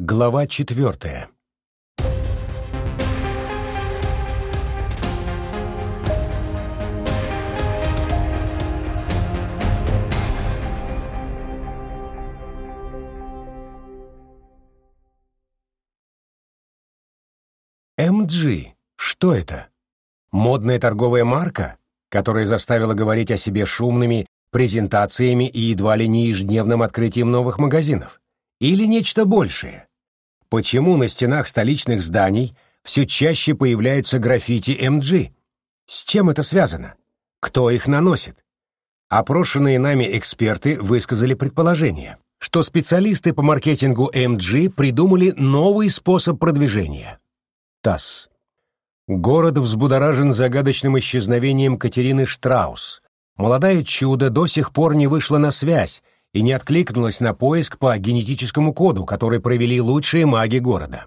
Глава четвертая. MG. Что это? Модная торговая марка, которая заставила говорить о себе шумными презентациями и едва ли не ежедневным открытием новых магазинов? Или нечто большее? Почему на стенах столичных зданий все чаще появляются граффити MG? С чем это связано? Кто их наносит? Опрошенные нами эксперты высказали предположение, что специалисты по маркетингу MG придумали новый способ продвижения. ТАСС. Город взбудоражен загадочным исчезновением Катерины Штраус. Молодое чудо до сих пор не вышло на связь, и не откликнулась на поиск по генетическому коду, который провели лучшие маги города.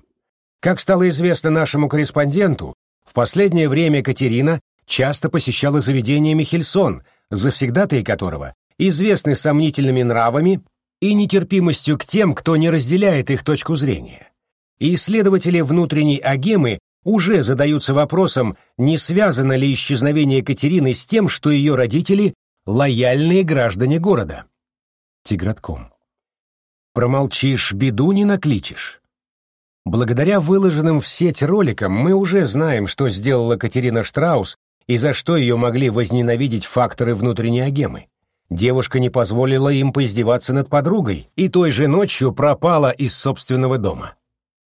Как стало известно нашему корреспонденту, в последнее время Катерина часто посещала заведение Михельсон, завсегдатые которого известны сомнительными нравами и нетерпимостью к тем, кто не разделяет их точку зрения. Исследователи внутренней агемы уже задаются вопросом, не связано ли исчезновение Катерины с тем, что ее родители – лояльные граждане города. Тигратком. Промолчишь, беду не накличешь. Благодаря выложенным в сеть роликам мы уже знаем, что сделала Катерина Штраус и за что ее могли возненавидеть факторы внутренней агемы. Девушка не позволила им поиздеваться над подругой и той же ночью пропала из собственного дома.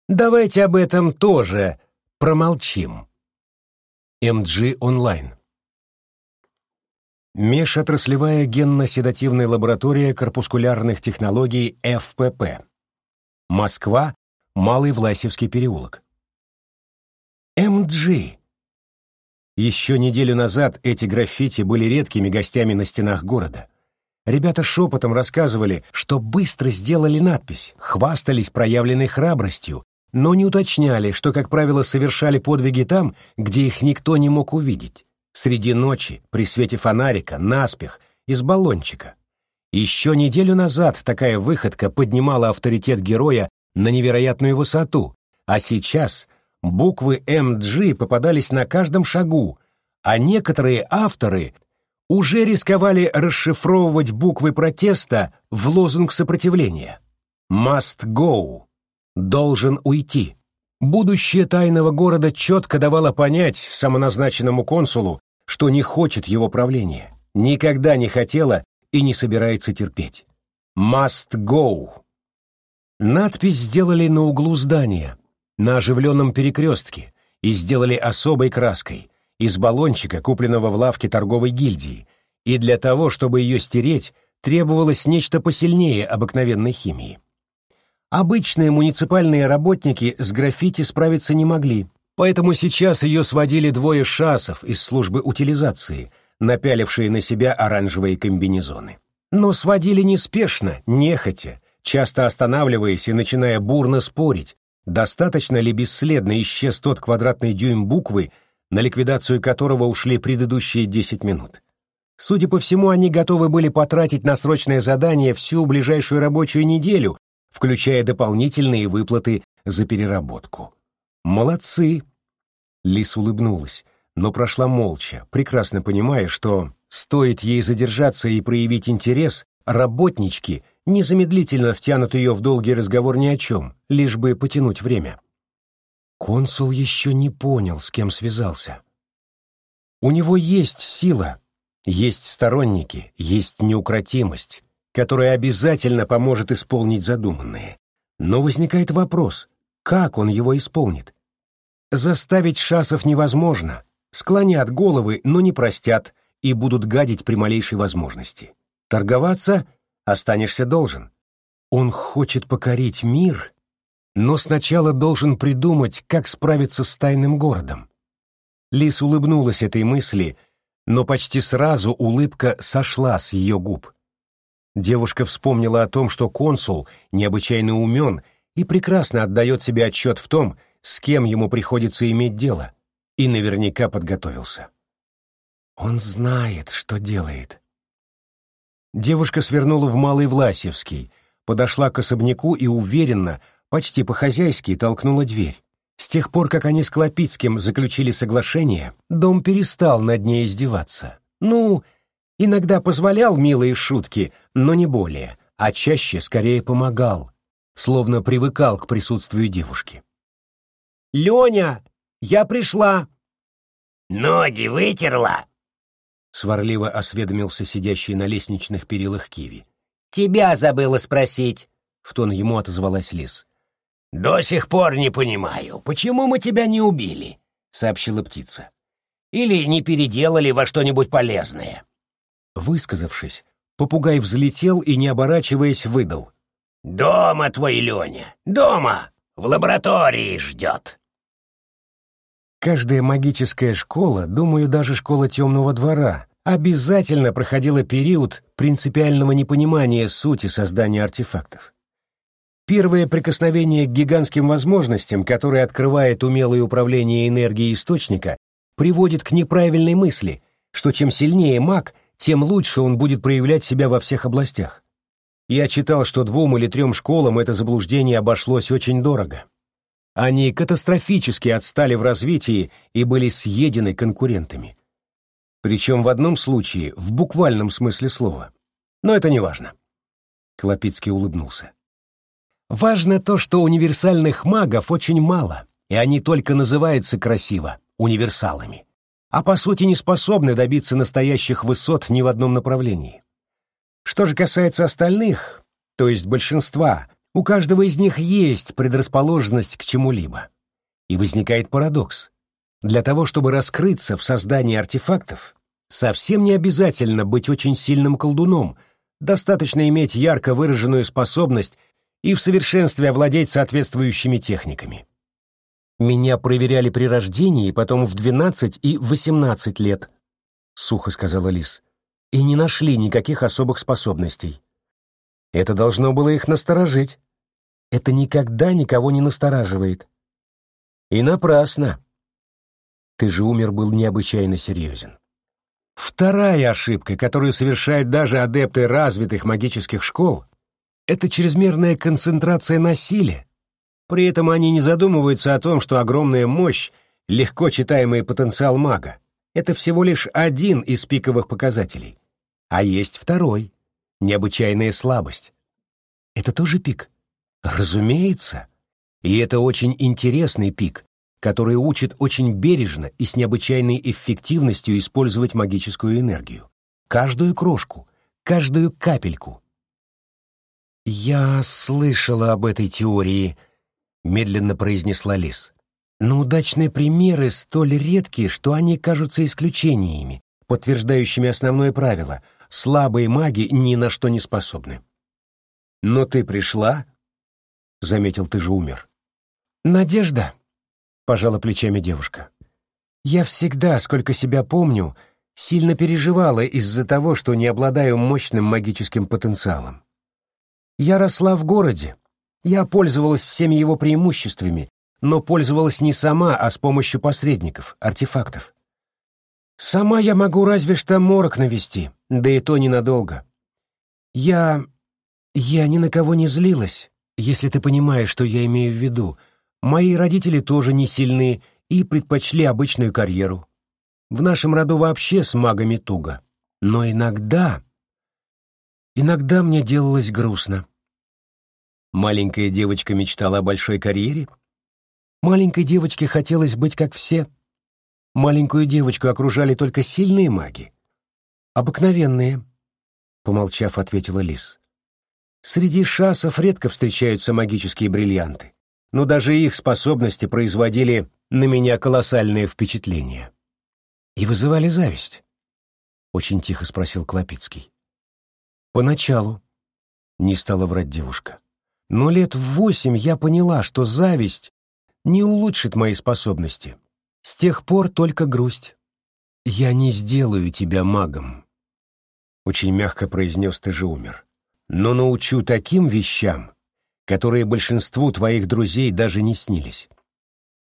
Давайте об этом тоже промолчим. MG онлайн. Межотраслевая генно-седативная лаборатория корпускулярных технологий ФПП. Москва, Малый Власевский переулок. МГ. Еще неделю назад эти граффити были редкими гостями на стенах города. Ребята шепотом рассказывали, что быстро сделали надпись, хвастались проявленной храбростью, но не уточняли, что, как правило, совершали подвиги там, где их никто не мог увидеть среди ночи, при свете фонарика, наспех, из баллончика. Еще неделю назад такая выходка поднимала авторитет героя на невероятную высоту, а сейчас буквы МГ попадались на каждом шагу, а некоторые авторы уже рисковали расшифровывать буквы протеста в лозунг сопротивления. «Must go» — «должен уйти». Будущее тайного города четко давало понять самоназначенному консулу, что не хочет его правления, никогда не хотела и не собирается терпеть. «Must go». Надпись сделали на углу здания, на оживленном перекрестке, и сделали особой краской, из баллончика, купленного в лавке торговой гильдии, и для того, чтобы ее стереть, требовалось нечто посильнее обыкновенной химии. Обычные муниципальные работники с граффити справиться не могли, поэтому сейчас ее сводили двое шасов из службы утилизации, напялившие на себя оранжевые комбинезоны. Но сводили неспешно, нехотя, часто останавливаясь и начиная бурно спорить, достаточно ли бесследно исчез тот квадратный дюйм буквы, на ликвидацию которого ушли предыдущие десять минут. Судя по всему, они готовы были потратить на срочное задание всю ближайшую рабочую неделю, включая дополнительные выплаты за переработку. «Молодцы!» Лис улыбнулась, но прошла молча, прекрасно понимая, что стоит ей задержаться и проявить интерес, работнички незамедлительно втянут ее в долгий разговор ни о чем, лишь бы потянуть время. Консул еще не понял, с кем связался. У него есть сила, есть сторонники, есть неукротимость, которая обязательно поможет исполнить задуманное. Но возникает вопрос, как он его исполнит? Заставить шасов невозможно. Склонят головы, но не простят и будут гадить при малейшей возможности. Торговаться останешься должен. Он хочет покорить мир, но сначала должен придумать, как справиться с тайным городом. Лис улыбнулась этой мысли, но почти сразу улыбка сошла с ее губ. Девушка вспомнила о том, что консул необычайно умен и прекрасно отдает себе отчет в том, с кем ему приходится иметь дело, и наверняка подготовился. Он знает, что делает. Девушка свернула в Малый Власевский, подошла к особняку и уверенно, почти по-хозяйски толкнула дверь. С тех пор, как они с Клопицким заключили соглашение, дом перестал над ней издеваться. Ну, иногда позволял милые шутки, но не более, а чаще скорее помогал, словно привыкал к присутствию девушки. «Леня, я пришла!» «Ноги вытерла?» — сварливо осведомился сидящий на лестничных перилах Киви. «Тебя забыла спросить», — в тон ему отозвалась Лис. «До сих пор не понимаю, почему мы тебя не убили?» — сообщила птица. «Или не переделали во что-нибудь полезное?» Высказавшись, попугай взлетел и, не оборачиваясь, выдал. «Дома твой Леня, дома, в лаборатории ждет». Каждая магическая школа, думаю, даже школа темного двора, обязательно проходила период принципиального непонимания сути создания артефактов. Первое прикосновение к гигантским возможностям, которое открывает умелое управление энергией источника, приводит к неправильной мысли, что чем сильнее маг, тем лучше он будет проявлять себя во всех областях. Я читал, что двум или трем школам это заблуждение обошлось очень дорого. Они катастрофически отстали в развитии и были съедены конкурентами. Причем в одном случае в буквальном смысле слова. Но это не важно. Клопицкий улыбнулся. Важно то, что универсальных магов очень мало, и они только называются красиво универсалами, а по сути не способны добиться настоящих высот ни в одном направлении. Что же касается остальных, то есть большинства, у каждого из них есть предрасположенность к чему-либо. И возникает парадокс. Для того, чтобы раскрыться в создании артефактов, совсем не обязательно быть очень сильным колдуном, достаточно иметь ярко выраженную способность и в совершенстве овладеть соответствующими техниками. Меня проверяли при рождении, потом в 12 и 18 лет, — сухо сказала Лис, — и не нашли никаких особых способностей. Это должно было их насторожить. Это никогда никого не настораживает. И напрасно. Ты же умер был необычайно серьезен. Вторая ошибка, которую совершают даже адепты развитых магических школ, это чрезмерная концентрация на силе. При этом они не задумываются о том, что огромная мощь, легко читаемый потенциал мага, это всего лишь один из пиковых показателей. А есть второй — необычайная слабость. Это тоже пик? Разумеется. И это очень интересный пик, который учит очень бережно и с необычайной эффективностью использовать магическую энергию. Каждую крошку, каждую капельку. «Я слышала об этой теории», — медленно произнесла Лис. «Но удачные примеры столь редки, что они кажутся исключениями, подтверждающими основное правило — слабые маги ни на что не способны». «Но ты пришла?» — заметил, ты же умер. «Надежда», — пожала плечами девушка. «Я всегда, сколько себя помню, сильно переживала из-за того, что не обладаю мощным магическим потенциалом. Я росла в городе, я пользовалась всеми его преимуществами, но пользовалась не сама, а с помощью посредников, артефактов. Сама я могу разве что морок навести, да и то ненадолго. Я я ни на кого не злилась, если ты понимаешь, что я имею в виду. Мои родители тоже не сильны и предпочли обычную карьеру. В нашем роду вообще с магами туго. Но иногда... Иногда мне делалось грустно. Маленькая девочка мечтала о большой карьере? Маленькой девочке хотелось быть как все. Маленькую девочку окружали только сильные маги. Обыкновенные, — помолчав, ответила Лис. Среди шасов редко встречаются магические бриллианты, но даже их способности производили на меня колоссальное впечатление. И вызывали зависть. Очень тихо спросил Клопицкий. Поначалу, не стала врать девушка. Но лет в восемь я поняла, что зависть не улучшит мои способности. С тех пор только грусть. «Я не сделаю тебя магом», — очень мягко произнес ты же умер но научу таким вещам, которые большинству твоих друзей даже не снились.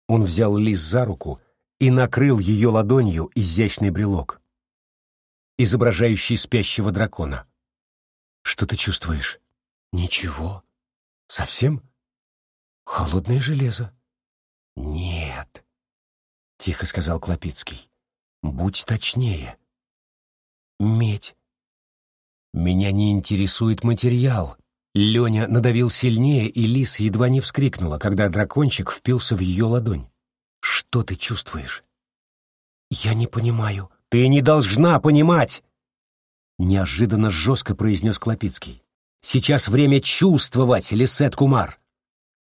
Он взял Лиз за руку и накрыл ее ладонью изящный брелок, изображающий спящего дракона. «Что ты чувствуешь?» «Ничего. Совсем?» Холодное железо. Нет, тихо сказал Клопицкий. Будь точнее. Медь. Меня не интересует материал. Леня надавил сильнее, и Лис едва не вскрикнула, когда дракончик впился в ее ладонь. Что ты чувствуешь? Я не понимаю. Ты не должна понимать! Неожиданно жестко произнес Клопицкий. Сейчас время чувствовать, Лисет Кумар.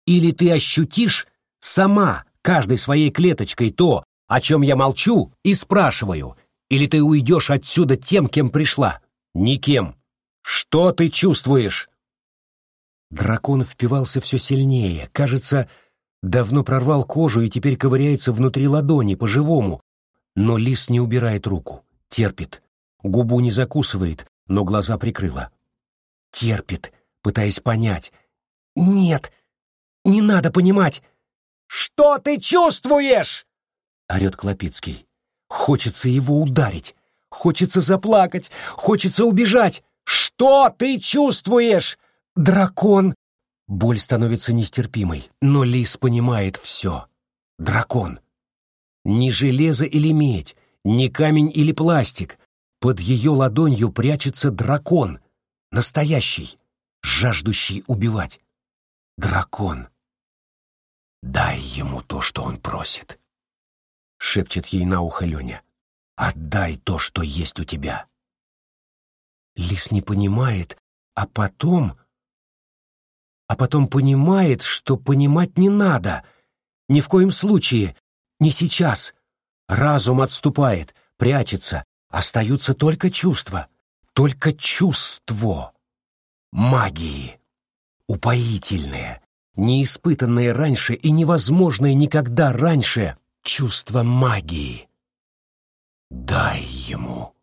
Или ты ощутишь сама, каждой своей клеточкой, то, о чем я молчу и спрашиваю, или ты уйдешь отсюда тем, кем пришла? Никем. Что ты чувствуешь? Дракон впивался все сильнее, кажется, давно прорвал кожу и теперь ковыряется внутри ладони, по-живому. Но лис не убирает руку, терпит, губу не закусывает, но глаза прикрыла. Терпит, пытаясь понять. «Нет, не надо понимать!» «Что ты чувствуешь?» — орет Клопицкий. Хочется его ударить, хочется заплакать, хочется убежать. «Что ты чувствуешь?» «Дракон!» Боль становится нестерпимой, но Лис понимает все. Дракон. Не железо или медь, не камень или пластик. Под ее ладонью прячется дракон. Настоящий, жаждущий убивать. Дракон. «Дай ему то, что он просит», — шепчет ей на ухо Леня. «Отдай то, что есть у тебя». Лис не понимает, а потом... А потом понимает, что понимать не надо. Ни в коем случае, не сейчас. Разум отступает, прячется, остаются только чувства. Только чувство. Магии. Упоительное, неиспытанное раньше и невозможное никогда раньше чувство магии. Дай ему.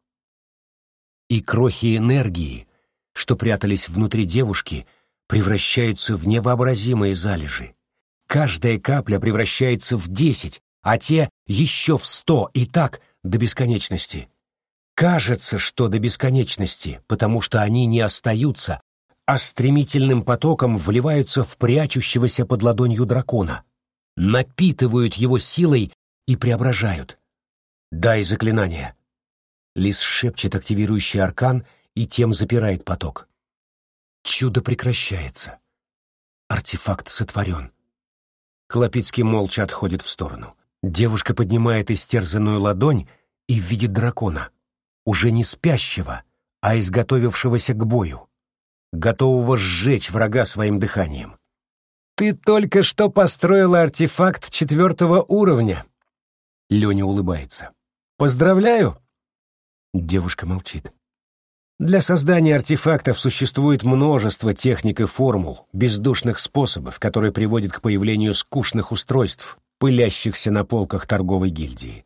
И крохи энергии, что прятались внутри девушки, превращаются в невообразимые залежи. Каждая капля превращается в десять, а те еще в сто, и так до бесконечности. Кажется, что до бесконечности, потому что они не остаются, а стремительным потоком вливаются в прячущегося под ладонью дракона, напитывают его силой и преображают. «Дай заклинание!» Лис шепчет активирующий аркан и тем запирает поток. Чудо прекращается. Артефакт сотворен. Клопицкий молча отходит в сторону. Девушка поднимает истерзанную ладонь и видит дракона, уже не спящего, а изготовившегося к бою готового сжечь врага своим дыханием. «Ты только что построила артефакт четвертого уровня!» Леня улыбается. «Поздравляю!» Девушка молчит. Для создания артефактов существует множество техник и формул, бездушных способов, которые приводят к появлению скучных устройств, пылящихся на полках торговой гильдии.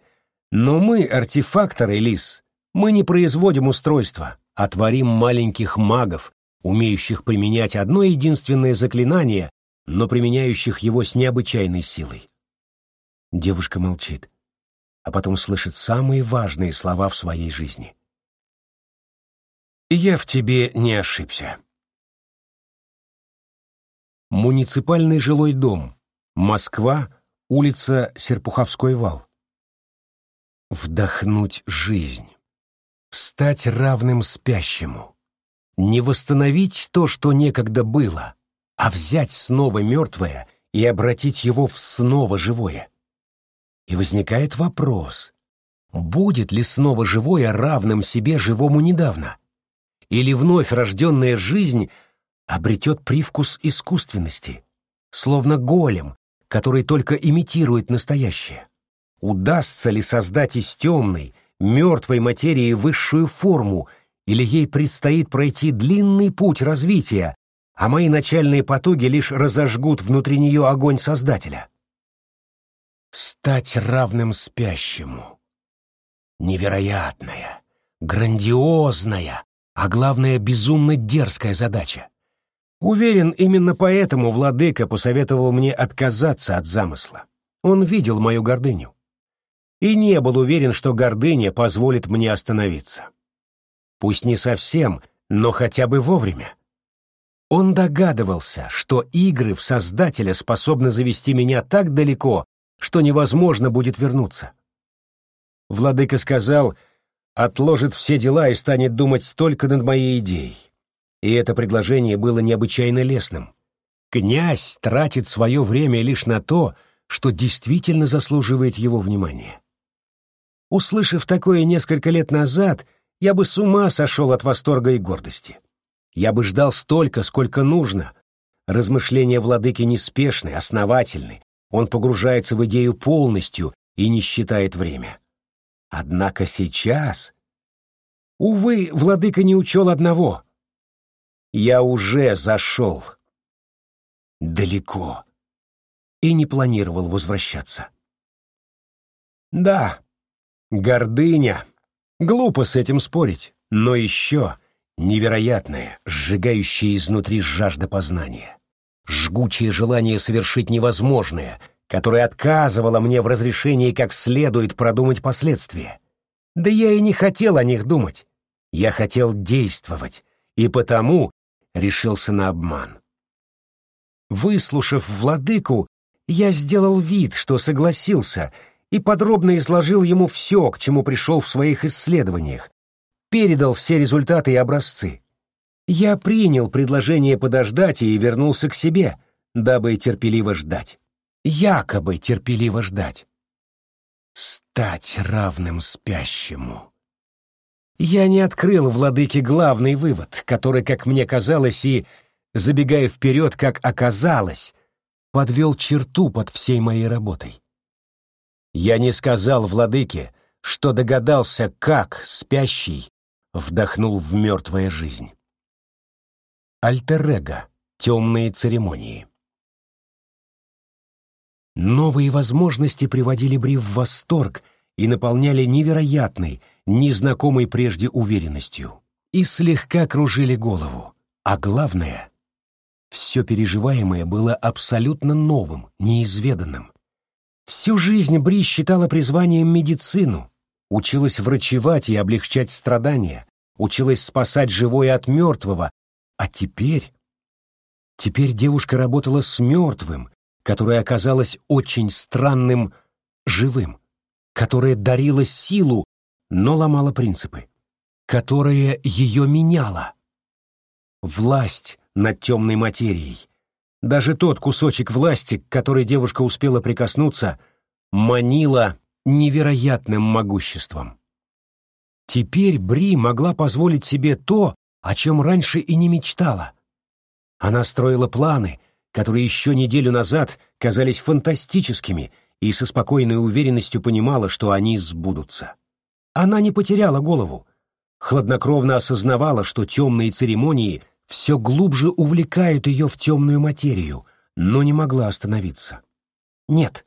Но мы, артефакторы, Лис, мы не производим устройства, а творим маленьких магов, умеющих применять одно единственное заклинание, но применяющих его с необычайной силой. Девушка молчит, а потом слышит самые важные слова в своей жизни. «Я в тебе не ошибся». Муниципальный жилой дом. Москва, улица Серпуховской вал. Вдохнуть жизнь. Стать равным спящему не восстановить то, что некогда было, а взять снова мертвое и обратить его в снова живое. И возникает вопрос, будет ли снова живое равным себе живому недавно? Или вновь рожденная жизнь обретет привкус искусственности, словно голем, который только имитирует настоящее? Удастся ли создать из темной, мертвой материи высшую форму — или ей предстоит пройти длинный путь развития, а мои начальные потуги лишь разожгут внутри нее огонь Создателя. Стать равным спящему. Невероятная, грандиозная, а главное, безумно дерзкая задача. Уверен, именно поэтому владыка посоветовал мне отказаться от замысла. Он видел мою гордыню. И не был уверен, что гордыня позволит мне остановиться. Пусть не совсем, но хотя бы вовремя. Он догадывался, что игры в Создателя способны завести меня так далеко, что невозможно будет вернуться. Владыка сказал, отложит все дела и станет думать только над моей идеей. И это предложение было необычайно лестным. Князь тратит свое время лишь на то, что действительно заслуживает его внимания. Услышав такое несколько лет назад, я бы с ума сошел от восторга и гордости. Я бы ждал столько, сколько нужно. Размышления владыки неспешны, основательны. Он погружается в идею полностью и не считает время. Однако сейчас... Увы, владыка не учел одного. Я уже зашел. Далеко. И не планировал возвращаться. Да, гордыня. Глупо с этим спорить. Но еще Невероятное, сжигающее изнутри жажда познания. Жгучее желание совершить невозможное, которое отказывало мне в разрешении как следует продумать последствия. Да я и не хотел о них думать. Я хотел действовать, и потому решился на обман. Выслушав владыку, я сделал вид, что согласился, и подробно изложил ему все, к чему пришел в своих исследованиях, передал все результаты и образцы. Я принял предложение подождать и вернулся к себе, дабы терпеливо ждать. Якобы терпеливо ждать. Стать равным спящему. Я не открыл владыке главный вывод, который, как мне казалось, и, забегая вперед, как оказалось, подвел черту под всей моей работой. Я не сказал владыке, что догадался, как спящий вдохнул в мертвая жизнь. Альтер-эго. Темные церемонии. Новые возможности приводили Бри в восторг и наполняли невероятной, незнакомой прежде уверенностью. И слегка кружили голову. А главное, все переживаемое было абсолютно новым, неизведанным. Всю жизнь Бри считала призванием медицину, училась врачевать и облегчать страдания, училась спасать живое от мертвого, а теперь... Теперь девушка работала с мертвым, которое оказалось очень странным живым, которое дарило силу, но ломало принципы, которое ее меняло. Власть над темной материей. Даже тот кусочек власти, к которой девушка успела прикоснуться, манила невероятным могуществом. Теперь Бри могла позволить себе то, о чем раньше и не мечтала. Она строила планы, которые еще неделю назад казались фантастическими, и со спокойной уверенностью понимала, что они сбудутся. Она не потеряла голову, хладнокровно осознавала, что темные церемонии все глубже увлекают ее в темную материю, но не могла остановиться. Нет,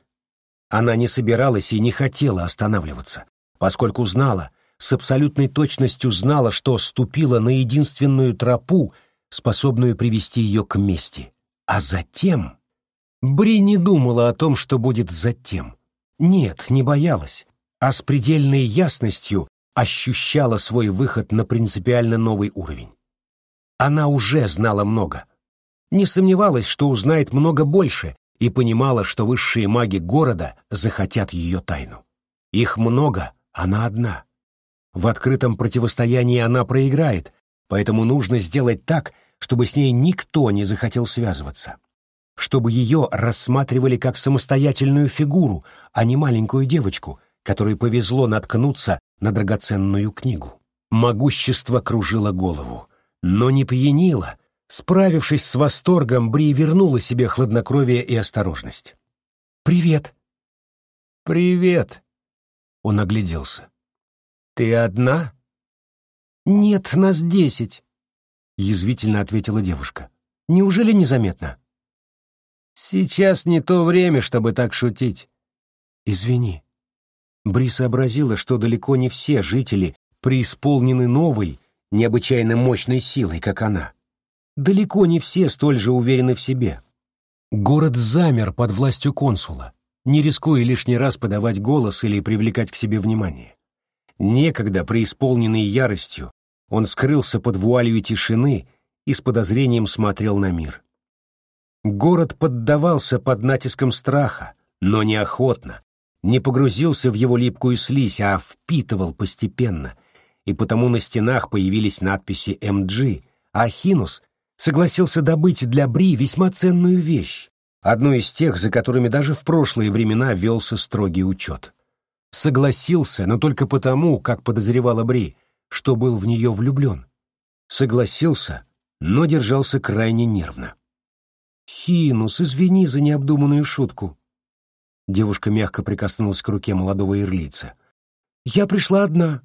она не собиралась и не хотела останавливаться, поскольку знала, с абсолютной точностью знала, что ступила на единственную тропу, способную привести ее к мести. А затем... Бри не думала о том, что будет затем. Нет, не боялась, а с предельной ясностью ощущала свой выход на принципиально новый уровень. Она уже знала много. Не сомневалась, что узнает много больше, и понимала, что высшие маги города захотят ее тайну. Их много, она одна. В открытом противостоянии она проиграет, поэтому нужно сделать так, чтобы с ней никто не захотел связываться. Чтобы ее рассматривали как самостоятельную фигуру, а не маленькую девочку, которой повезло наткнуться на драгоценную книгу. Могущество кружило голову, но не пьянило — Справившись с восторгом, Бри вернула себе хладнокровие и осторожность. «Привет!» «Привет!» Он огляделся. «Ты одна?» «Нет, нас десять», — язвительно ответила девушка. «Неужели незаметно?» «Сейчас не то время, чтобы так шутить». «Извини». Бри сообразила, что далеко не все жители преисполнены новой, необычайно мощной силой, как она. Далеко не все столь же уверены в себе. Город замер под властью консула, не рискуя лишний раз подавать голос или привлекать к себе внимание. Некогда, преисполненный яростью, он скрылся под вуалью тишины и с подозрением смотрел на мир. Город поддавался под натиском страха, но неохотно, не погрузился в его липкую слизь, а впитывал постепенно, и потому на стенах появились надписи «МГ», а Хинус согласился добыть для Бри весьма ценную вещь, одну из тех, за которыми даже в прошлые времена велся строгий учет. Согласился, но только потому, как подозревала Бри, что был в нее влюблен. Согласился, но держался крайне нервно. «Хинус, извини за необдуманную шутку». Девушка мягко прикоснулась к руке молодого ирлица. «Я пришла одна».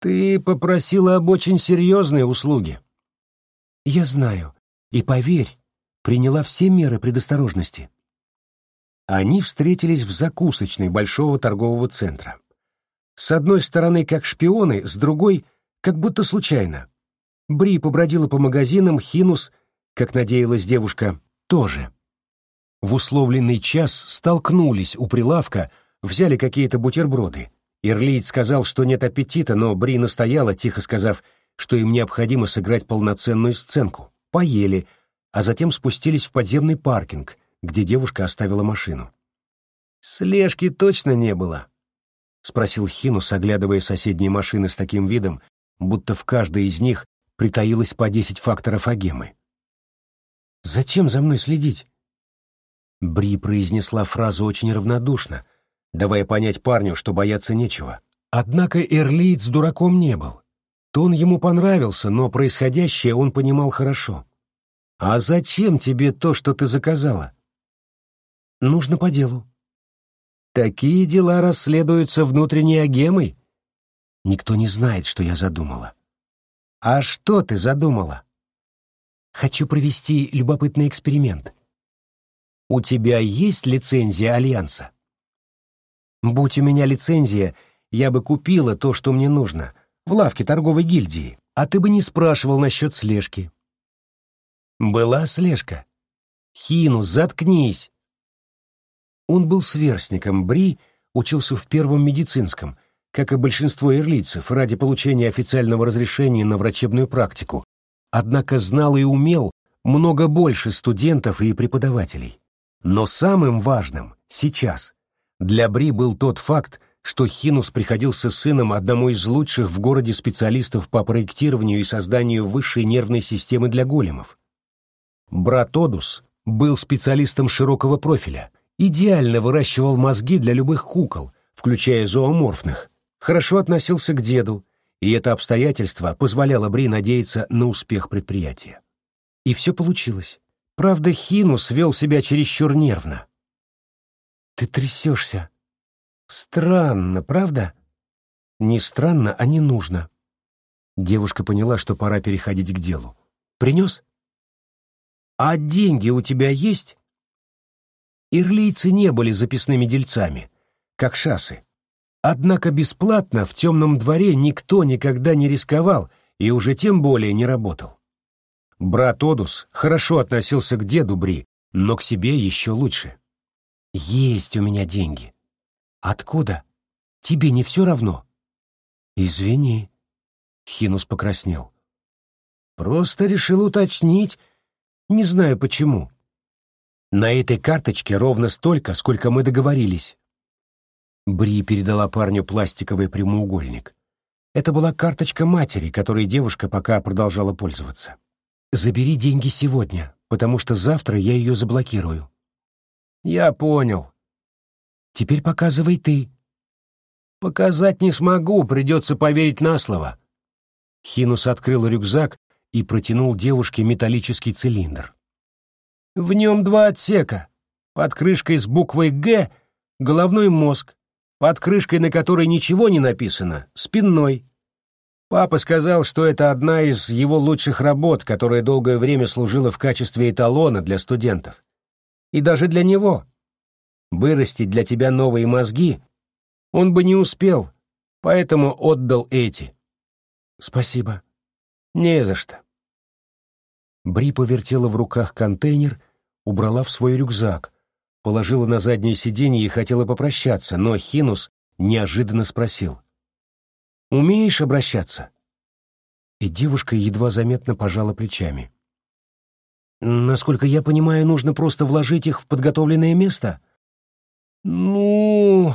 «Ты попросила об очень серьезной услуге». «Я знаю. И поверь, приняла все меры предосторожности». Они встретились в закусочной большого торгового центра. С одной стороны как шпионы, с другой — как будто случайно. Бри побродила по магазинам, Хинус, как надеялась девушка, тоже. В условленный час столкнулись у прилавка, взяли какие-то бутерброды. Ирлиит сказал, что нет аппетита, но Бри настояла, тихо сказав, что им необходимо сыграть полноценную сценку. Поели, а затем спустились в подземный паркинг, где девушка оставила машину. «Слежки точно не было?» — спросил Хинус, оглядывая соседние машины с таким видом, будто в каждой из них притаилось по десять факторов агемы. «Зачем за мной следить?» Бри произнесла фразу очень равнодушно, давая понять парню, что бояться нечего. Однако Эрлиц дураком не был. Тон ему понравился, но происходящее он понимал хорошо. «А зачем тебе то, что ты заказала?» «Нужно по делу». «Такие дела расследуются внутренней агемой?» «Никто не знает, что я задумала». «А что ты задумала?» «Хочу провести любопытный эксперимент». «У тебя есть лицензия Альянса?» «Будь у меня лицензия, я бы купила то, что мне нужно, в лавке торговой гильдии, а ты бы не спрашивал насчет слежки». «Была слежка?» «Хину, заткнись!» Он был сверстником Бри, учился в первом медицинском, как и большинство ирлийцев, ради получения официального разрешения на врачебную практику, однако знал и умел много больше студентов и преподавателей. Но самым важным сейчас для Бри был тот факт, что Хинус приходился сыном одному из лучших в городе специалистов по проектированию и созданию высшей нервной системы для големов. Брат Одус был специалистом широкого профиля, идеально выращивал мозги для любых кукол, включая зооморфных, хорошо относился к деду, и это обстоятельство позволяло Бри надеяться на успех предприятия. И все получилось. Правда, Хинус вел себя чересчур нервно. «Ты трясешься. Странно, правда?» «Не странно, а не нужно». Девушка поняла, что пора переходить к делу. «Принес?» «А деньги у тебя есть?» Ирлийцы не были записными дельцами, как шасы. Однако бесплатно в темном дворе никто никогда не рисковал и уже тем более не работал. Брат Одус хорошо относился к деду Бри, но к себе еще лучше. «Есть у меня деньги». «Откуда? Тебе не все равно?» «Извини», — Хинус покраснел. «Просто решил уточнить, не знаю почему. На этой карточке ровно столько, сколько мы договорились. Бри передала парню пластиковый прямоугольник. Это была карточка матери, которой девушка пока продолжала пользоваться. «Забери деньги сегодня, потому что завтра я ее заблокирую». «Я понял». «Теперь показывай ты». «Показать не смогу, придется поверить на слово». Хинус открыл рюкзак и протянул девушке металлический цилиндр. «В нем два отсека. Под крышкой с буквой «Г» — головной мозг, под крышкой, на которой ничего не написано, спинной. Папа сказал, что это одна из его лучших работ, которая долгое время служила в качестве эталона для студентов. И даже для него. Вырастить для тебя новые мозги он бы не успел, поэтому отдал эти. Спасибо. Не за что. Бри повертела в руках контейнер, убрала в свой рюкзак, положила на заднее сиденье и хотела попрощаться, но Хинус неожиданно спросил. «Умеешь обращаться?» И девушка едва заметно пожала плечами. «Насколько я понимаю, нужно просто вложить их в подготовленное место?» «Ну...»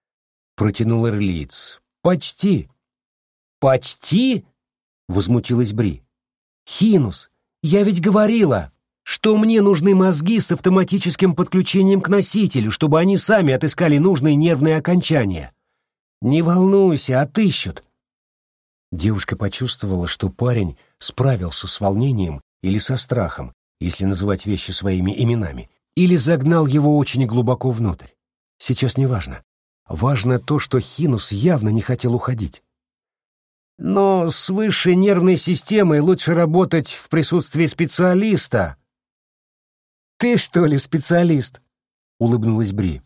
— протянул Эрлиц. «Почти». «Почти?» — возмутилась Бри. «Хинус, я ведь говорила, что мне нужны мозги с автоматическим подключением к носителю, чтобы они сами отыскали нужные нервные окончания. Не волнуйся, отыщут». Девушка почувствовала, что парень справился с волнением или со страхом, если называть вещи своими именами, или загнал его очень глубоко внутрь. Сейчас не важно. Важно то, что Хинус явно не хотел уходить. Но с высшей нервной системой лучше работать в присутствии специалиста. «Ты, что ли, специалист?» — улыбнулась Бри.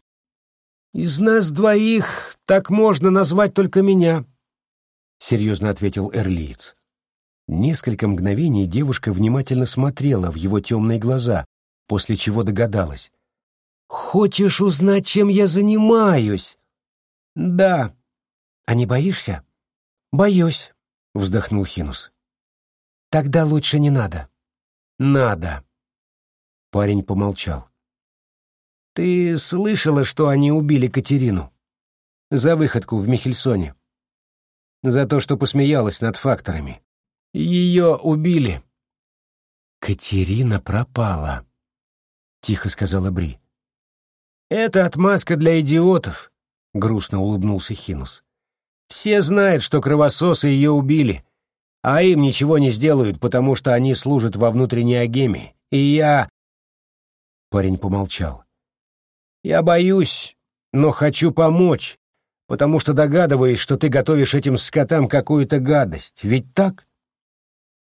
«Из нас двоих так можно назвать только меня», — серьезно ответил Эрлиец. Несколько мгновений девушка внимательно смотрела в его темные глаза, после чего догадалась. «Хочешь узнать, чем я занимаюсь?» «Да». «А не боишься?» «Боюсь», — вздохнул Хинус. «Тогда лучше не надо». «Надо». Парень помолчал. «Ты слышала, что они убили Катерину? За выходку в Михельсоне. За то, что посмеялась над факторами. Ее убили». «Катерина пропала», — тихо сказала Бри. «Это отмазка для идиотов», — грустно улыбнулся Хинус. «Все знают, что кровососы ее убили, а им ничего не сделают, потому что они служат во внутренней агеме, и я...» Парень помолчал. «Я боюсь, но хочу помочь, потому что догадываюсь, что ты готовишь этим скотам какую-то гадость, ведь так?»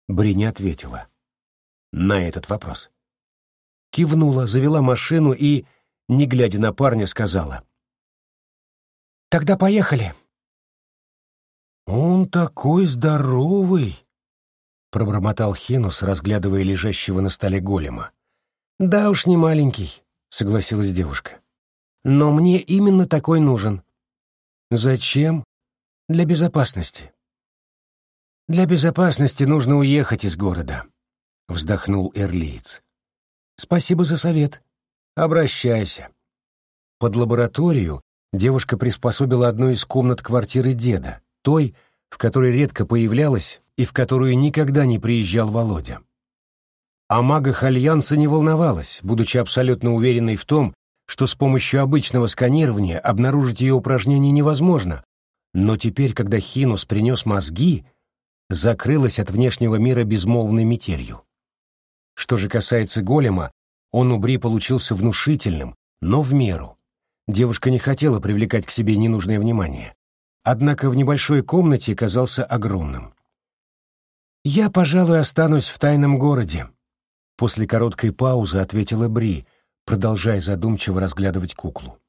Бри не ответила на этот вопрос. Кивнула, завела машину и не глядя на парня, сказала. «Тогда поехали». «Он такой здоровый!» — пробормотал Хенус, разглядывая лежащего на столе голема. «Да уж не маленький», — согласилась девушка. «Но мне именно такой нужен». «Зачем?» «Для безопасности». «Для безопасности нужно уехать из города», — вздохнул Эрлиец. «Спасибо за совет», Обращайся. Под лабораторию девушка приспособила одну из комнат квартиры деда, той, в которой редко появлялась и в которую никогда не приезжал Володя. О магах Альянса не волновалась, будучи абсолютно уверенной в том, что с помощью обычного сканирования обнаружить ее упражнение невозможно, но теперь, когда Хинус принес мозги, закрылась от внешнего мира безмолвной метелью. Что же касается голема, он у Бри получился внушительным, но в меру. Девушка не хотела привлекать к себе ненужное внимание. Однако в небольшой комнате казался огромным. «Я, пожалуй, останусь в тайном городе», — после короткой паузы ответила Бри, продолжая задумчиво разглядывать куклу.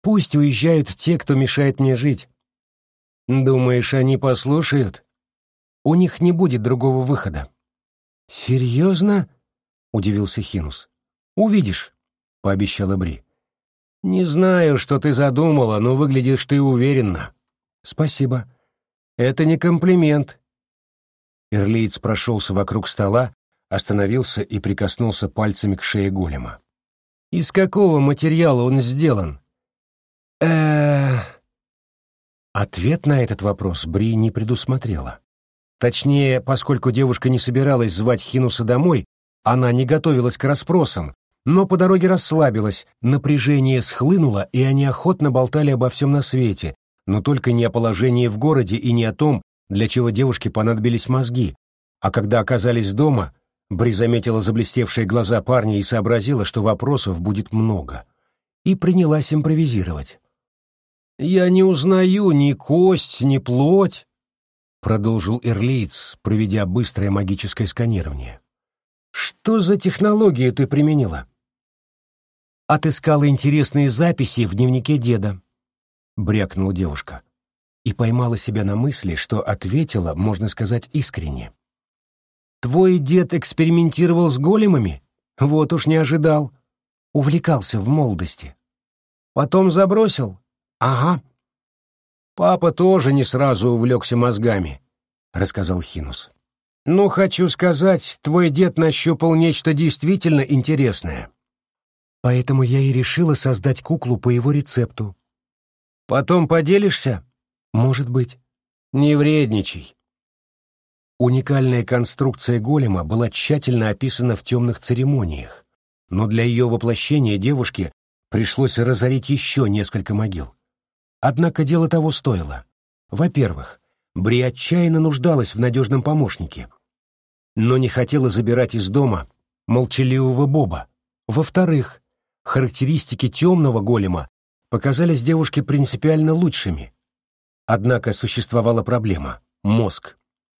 «Пусть уезжают те, кто мешает мне жить. Думаешь, они послушают? У них не будет другого выхода». «Серьезно?» удивился Хинус. Увидишь, пообещала Бри. Не знаю, что ты задумала, но выглядишь ты уверенно. Спасибо. Это не комплимент. Ирлиец прошелся вокруг стола, остановился и прикоснулся пальцами к шее голема. Из какого материала он сделан? э Ответ на этот вопрос Бри не предусмотрела. Точнее, поскольку девушка не собиралась звать Хинуса домой, она не готовилась к расспросам, но по дороге расслабилась, напряжение схлынуло, и они охотно болтали обо всем на свете, но только не о положении в городе и не о том, для чего девушке понадобились мозги. А когда оказались дома, Бри заметила заблестевшие глаза парня и сообразила, что вопросов будет много. И принялась импровизировать. «Я не узнаю ни кость, ни плоть», — продолжил Эрлиц, проведя быстрое магическое сканирование. Что за технологию ты применила? Отыскала интересные записи в дневнике деда, брякнула девушка и поймала себя на мысли, что ответила, можно сказать, искренне. Твой дед экспериментировал с големами? Вот уж не ожидал. Увлекался в молодости. Потом забросил? Ага. Папа тоже не сразу увлекся мозгами. рассказал Хинус. «Ну, хочу сказать, твой дед нащупал нечто действительно интересное. Поэтому я и решила создать куклу по его рецепту. Потом поделишься? Может быть. Не вредничай. Уникальная конструкция голема была тщательно описана в темных церемониях, но для ее воплощения девушке пришлось разорить еще несколько могил. Однако дело того стоило. Во-первых, Бри отчаянно нуждалась в надежном помощнике, но не хотела забирать из дома молчаливого Боба. Во-вторых, характеристики темного голема показались девушке принципиально лучшими. Однако существовала проблема — мозг.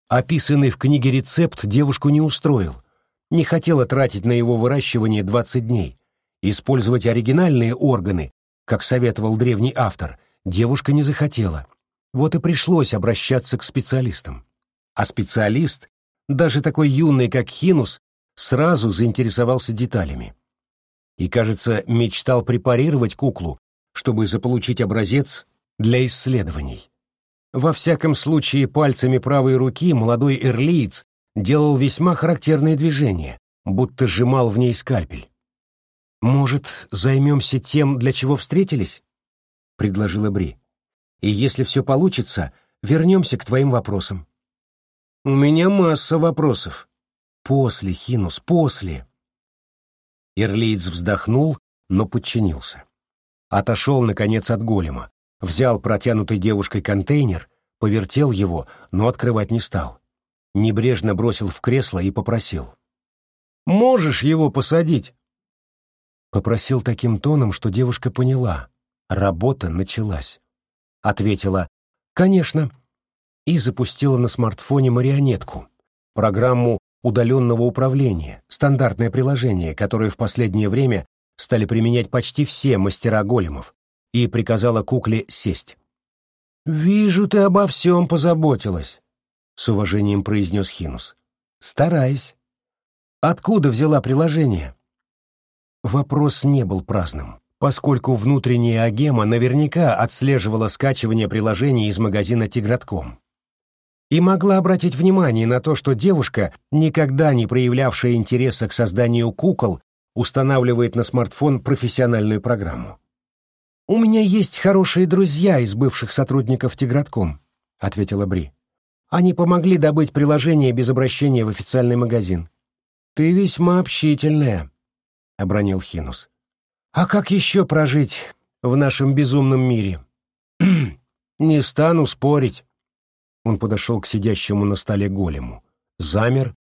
Описанный в книге рецепт девушку не устроил. Не хотела тратить на его выращивание 20 дней. Использовать оригинальные органы, как советовал древний автор, девушка не захотела. Вот и пришлось обращаться к специалистам. А специалист, даже такой юный, как Хинус, сразу заинтересовался деталями. И, кажется, мечтал препарировать куклу, чтобы заполучить образец для исследований. Во всяком случае, пальцами правой руки молодой эрлиец делал весьма характерные движения, будто сжимал в ней скальпель. «Может, займемся тем, для чего встретились?» — предложила Бри. «И если все получится, вернемся к твоим вопросам». «У меня масса вопросов». «После, Хинус, после». Ирлиец вздохнул, но подчинился. Отошел, наконец, от голема, взял протянутый девушкой контейнер, повертел его, но открывать не стал. Небрежно бросил в кресло и попросил. «Можешь его посадить?» Попросил таким тоном, что девушка поняла. Работа началась. Ответила «Конечно» и запустила на смартфоне марионетку, программу удаленного управления, стандартное приложение, которое в последнее время стали применять почти все мастера големов, и приказала кукле сесть. «Вижу, ты обо всем позаботилась», — с уважением произнес Хинус. «Стараюсь». «Откуда взяла приложение?» Вопрос не был праздным, поскольку внутренняя агема наверняка отслеживала скачивание приложений из магазина «Тигратком» и могла обратить внимание на то, что девушка, никогда не проявлявшая интереса к созданию кукол, устанавливает на смартфон профессиональную программу. «У меня есть хорошие друзья из бывших сотрудников Тигратком», — ответила Бри. «Они помогли добыть приложение без обращения в официальный магазин». «Ты весьма общительная», — обронил Хинус. «А как еще прожить в нашем безумном мире?» «Не стану спорить». Он подошел к сидящему на столе голему, замер,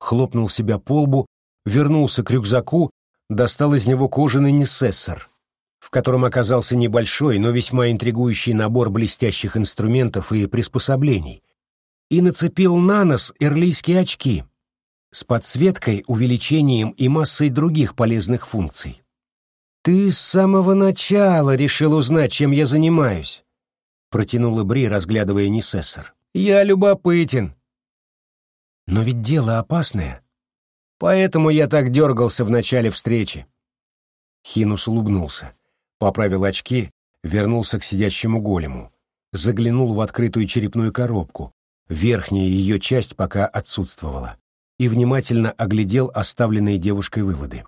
хлопнул себя по лбу, вернулся к рюкзаку, достал из него кожаный несессор, в котором оказался небольшой, но весьма интригующий набор блестящих инструментов и приспособлений, и нацепил на нос эрлийские очки с подсветкой, увеличением и массой других полезных функций. «Ты с самого начала решил узнать, чем я занимаюсь», — протянула Бри, разглядывая Несессор. «Я любопытен». «Но ведь дело опасное», Поэтому я так дергался в начале встречи. Хинус улыбнулся, поправил очки, вернулся к сидящему голему, заглянул в открытую черепную коробку, верхняя ее часть пока отсутствовала, и внимательно оглядел оставленные девушкой выводы.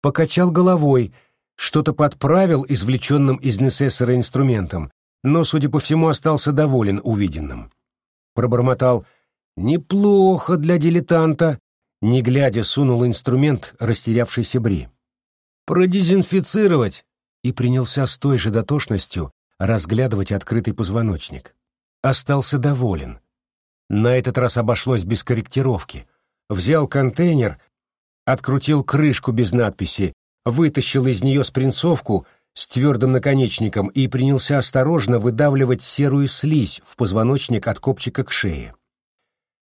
Покачал головой, что-то подправил извлеченным из Несессора инструментом, но, судя по всему, остался доволен увиденным. Пробормотал «Неплохо для дилетанта, не глядя сунул инструмент растерявшийся Бри. «Продезинфицировать!» и принялся с той же дотошностью разглядывать открытый позвоночник. Остался доволен. На этот раз обошлось без корректировки. Взял контейнер, открутил крышку без надписи, вытащил из нее спринцовку с твердым наконечником и принялся осторожно выдавливать серую слизь в позвоночник от копчика к шее.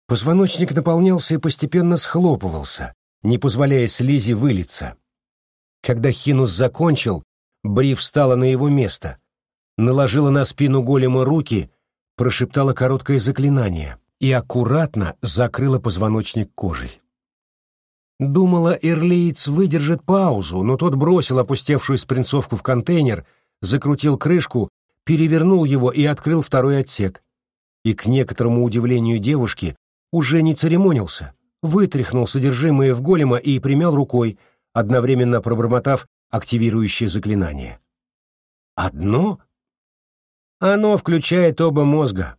Позвоночник наполнялся и постепенно схлопывался, не позволяя слизи вылиться. Когда Хинус закончил, Бри встала на его место, наложила на спину голема руки, прошептала короткое заклинание и аккуратно закрыла позвоночник кожей. Думала, Эрлиец выдержит паузу, но тот бросил опустевшую спринцовку в контейнер, закрутил крышку, перевернул его и открыл второй отсек. и, к некоторому удивлению девушки, уже не церемонился, вытряхнул содержимое в голема и примял рукой, одновременно пробормотав активирующее заклинание. «Одно?» «Оно включает оба мозга».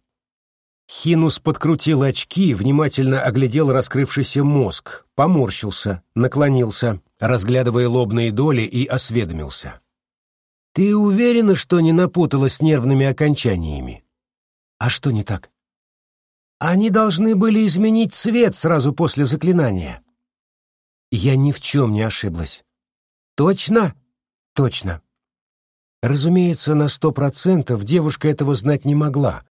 Хинус подкрутил очки, внимательно оглядел раскрывшийся мозг, поморщился, наклонился, разглядывая лобные доли, и осведомился. «Ты уверена, что не напутала с нервными окончаниями?» «А что не так?» «Они должны были изменить цвет сразу после заклинания». «Я ни в чем не ошиблась». «Точно?» «Точно». Разумеется, на сто процентов девушка этого знать не могла,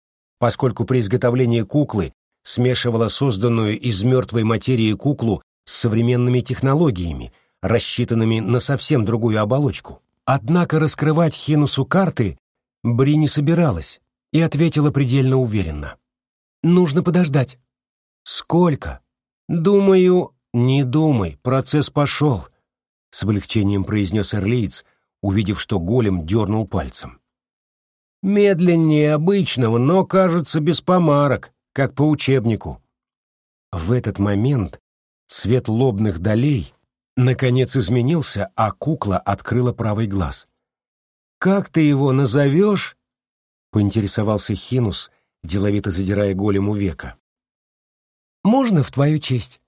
поскольку при изготовлении куклы смешивала созданную из мертвой материи куклу с современными технологиями, рассчитанными на совсем другую оболочку. Однако раскрывать Хинусу карты Бри не собиралась и ответила предельно уверенно. «Нужно подождать». «Сколько?» «Думаю...» «Не думай, процесс пошел», — с облегчением произнес Эрлиц, увидев, что голем дернул пальцем. Медленнее обычного, но, кажется, без помарок, как по учебнику. В этот момент цвет лобных долей наконец изменился, а кукла открыла правый глаз. «Как ты его назовешь?» — поинтересовался Хинус, деловито задирая голему века. «Можно в твою честь?»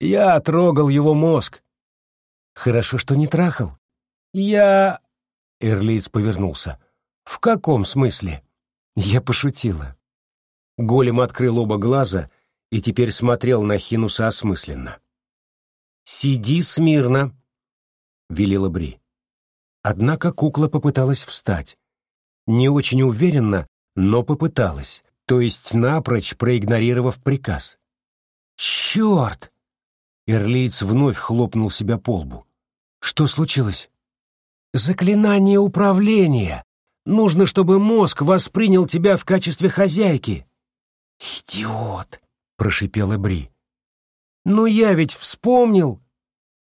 «Я трогал его мозг». «Хорошо, что не трахал». «Я...» — Эрлиц повернулся. «В каком смысле?» Я пошутила. Голем открыл оба глаза и теперь смотрел на Хинуса осмысленно. «Сиди смирно», — велела Бри. Однако кукла попыталась встать. Не очень уверенно, но попыталась, то есть напрочь проигнорировав приказ. «Черт!» Эрлиц вновь хлопнул себя по лбу. «Что случилось?» «Заклинание управления!» Нужно, чтобы мозг воспринял тебя в качестве хозяйки. Идиот, прошипела Бри. Но я ведь вспомнил.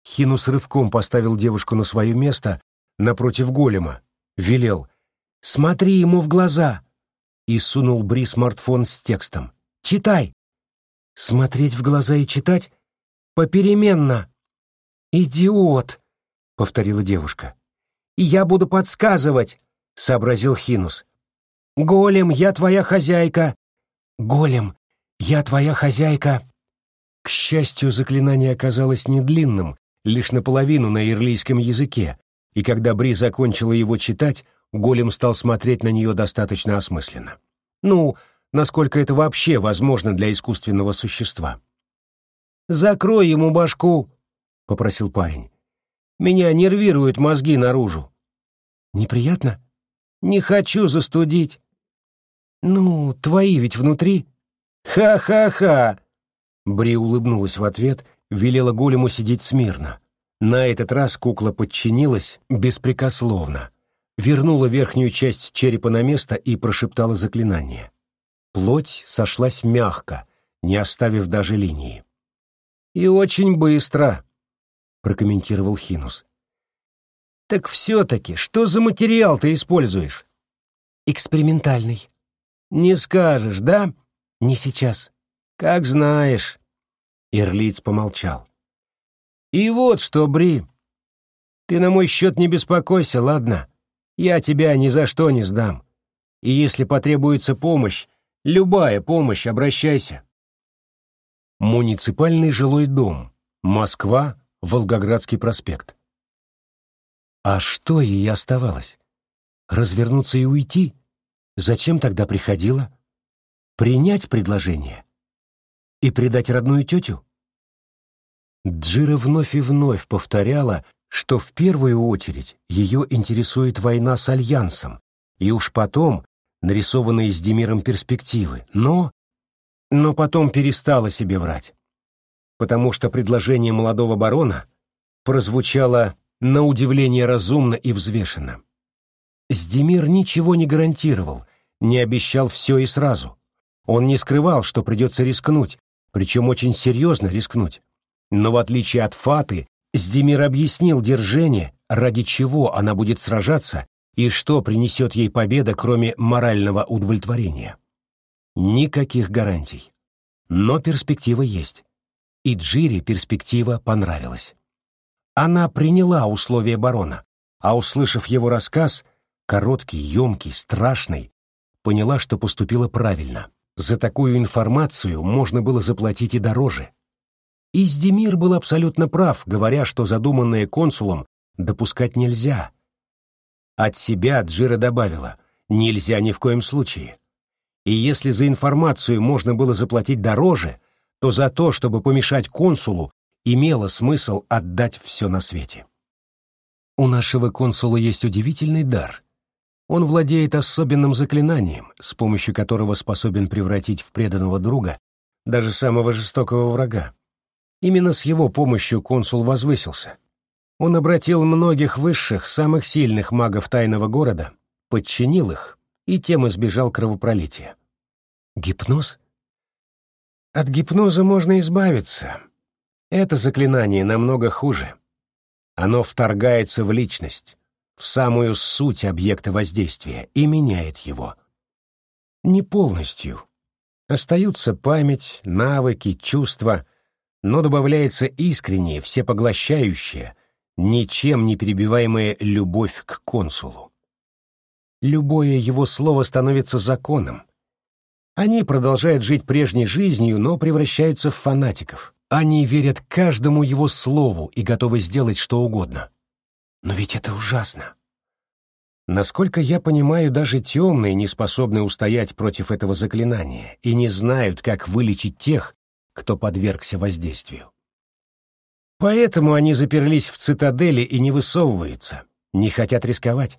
Хинус рывком поставил девушку на свое место напротив голема, велел: "Смотри ему в глаза" и сунул Бри смартфон с текстом. "Читай". Смотреть в глаза и читать попеременно. Идиот, повторила девушка. И я буду подсказывать сообразил Хинус. «Голем, я твоя хозяйка!» «Голем, я твоя хозяйка!» К счастью, заклинание оказалось не длинным, лишь наполовину на ирлийском языке, и когда Бри закончила его читать, голем стал смотреть на нее достаточно осмысленно. Ну, насколько это вообще возможно для искусственного существа. «Закрой ему башку», — попросил парень. «Меня нервируют мозги наружу». «Неприятно?» Не хочу застудить. Ну, твои ведь внутри. Ха-ха-ха. Бри улыбнулась в ответ, велела голему сидеть смирно. На этот раз кукла подчинилась беспрекословно, вернула верхнюю часть черепа на место и прошептала заклинание. Плоть сошлась мягко, не оставив даже линии. «И очень быстро», — прокомментировал Хинус. Так все-таки, что за материал ты используешь? Экспериментальный. Не скажешь, да? Не сейчас. Как знаешь. Ирлиц помолчал. И вот что, Бри. Ты на мой счет не беспокойся, ладно? Я тебя ни за что не сдам. И если потребуется помощь, любая помощь, обращайся. Муниципальный жилой дом. Москва, Волгоградский проспект. А что ей оставалось? Развернуться и уйти? Зачем тогда приходила? Принять предложение? И предать родную тетю? Джира вновь и вновь повторяла, что в первую очередь ее интересует война с Альянсом, и уж потом нарисованные с Демиром перспективы, но... Но потом перестала себе врать, потому что предложение молодого барона прозвучало на удивление разумно и взвешенно. Сдемир ничего не гарантировал, не обещал все и сразу. Он не скрывал, что придется рискнуть, причем очень серьезно рискнуть. Но в отличие от Фаты, Сдемир объяснил Держение, ради чего она будет сражаться и что принесет ей победа, кроме морального удовлетворения. Никаких гарантий. Но перспектива есть. И Джире перспектива понравилась. Она приняла условия барона, а, услышав его рассказ, короткий, емкий, страшный, поняла, что поступила правильно. За такую информацию можно было заплатить и дороже. Издемир был абсолютно прав, говоря, что задуманное консулом допускать нельзя. От себя Джира добавила «нельзя ни в коем случае». И если за информацию можно было заплатить дороже, то за то, чтобы помешать консулу, имело смысл отдать все на свете. У нашего консула есть удивительный дар. Он владеет особенным заклинанием, с помощью которого способен превратить в преданного друга даже самого жестокого врага. Именно с его помощью консул возвысился. Он обратил многих высших, самых сильных магов тайного города, подчинил их и тем избежал кровопролития. Гипноз? От гипноза можно избавиться. Это заклинание намного хуже. Оно вторгается в личность, в самую суть объекта воздействия и меняет его. Не полностью. Остаются память, навыки, чувства, но добавляется искренняя, всепоглощающая, ничем не перебиваемая любовь к консулу. Любое его слово становится законом. Они продолжают жить прежней жизнью, но превращаются в фанатиков. Они верят каждому его слову и готовы сделать что угодно. Но ведь это ужасно. Насколько я понимаю, даже темные не способны устоять против этого заклинания и не знают, как вылечить тех, кто подвергся воздействию. Поэтому они заперлись в цитадели и не высовываются, не хотят рисковать.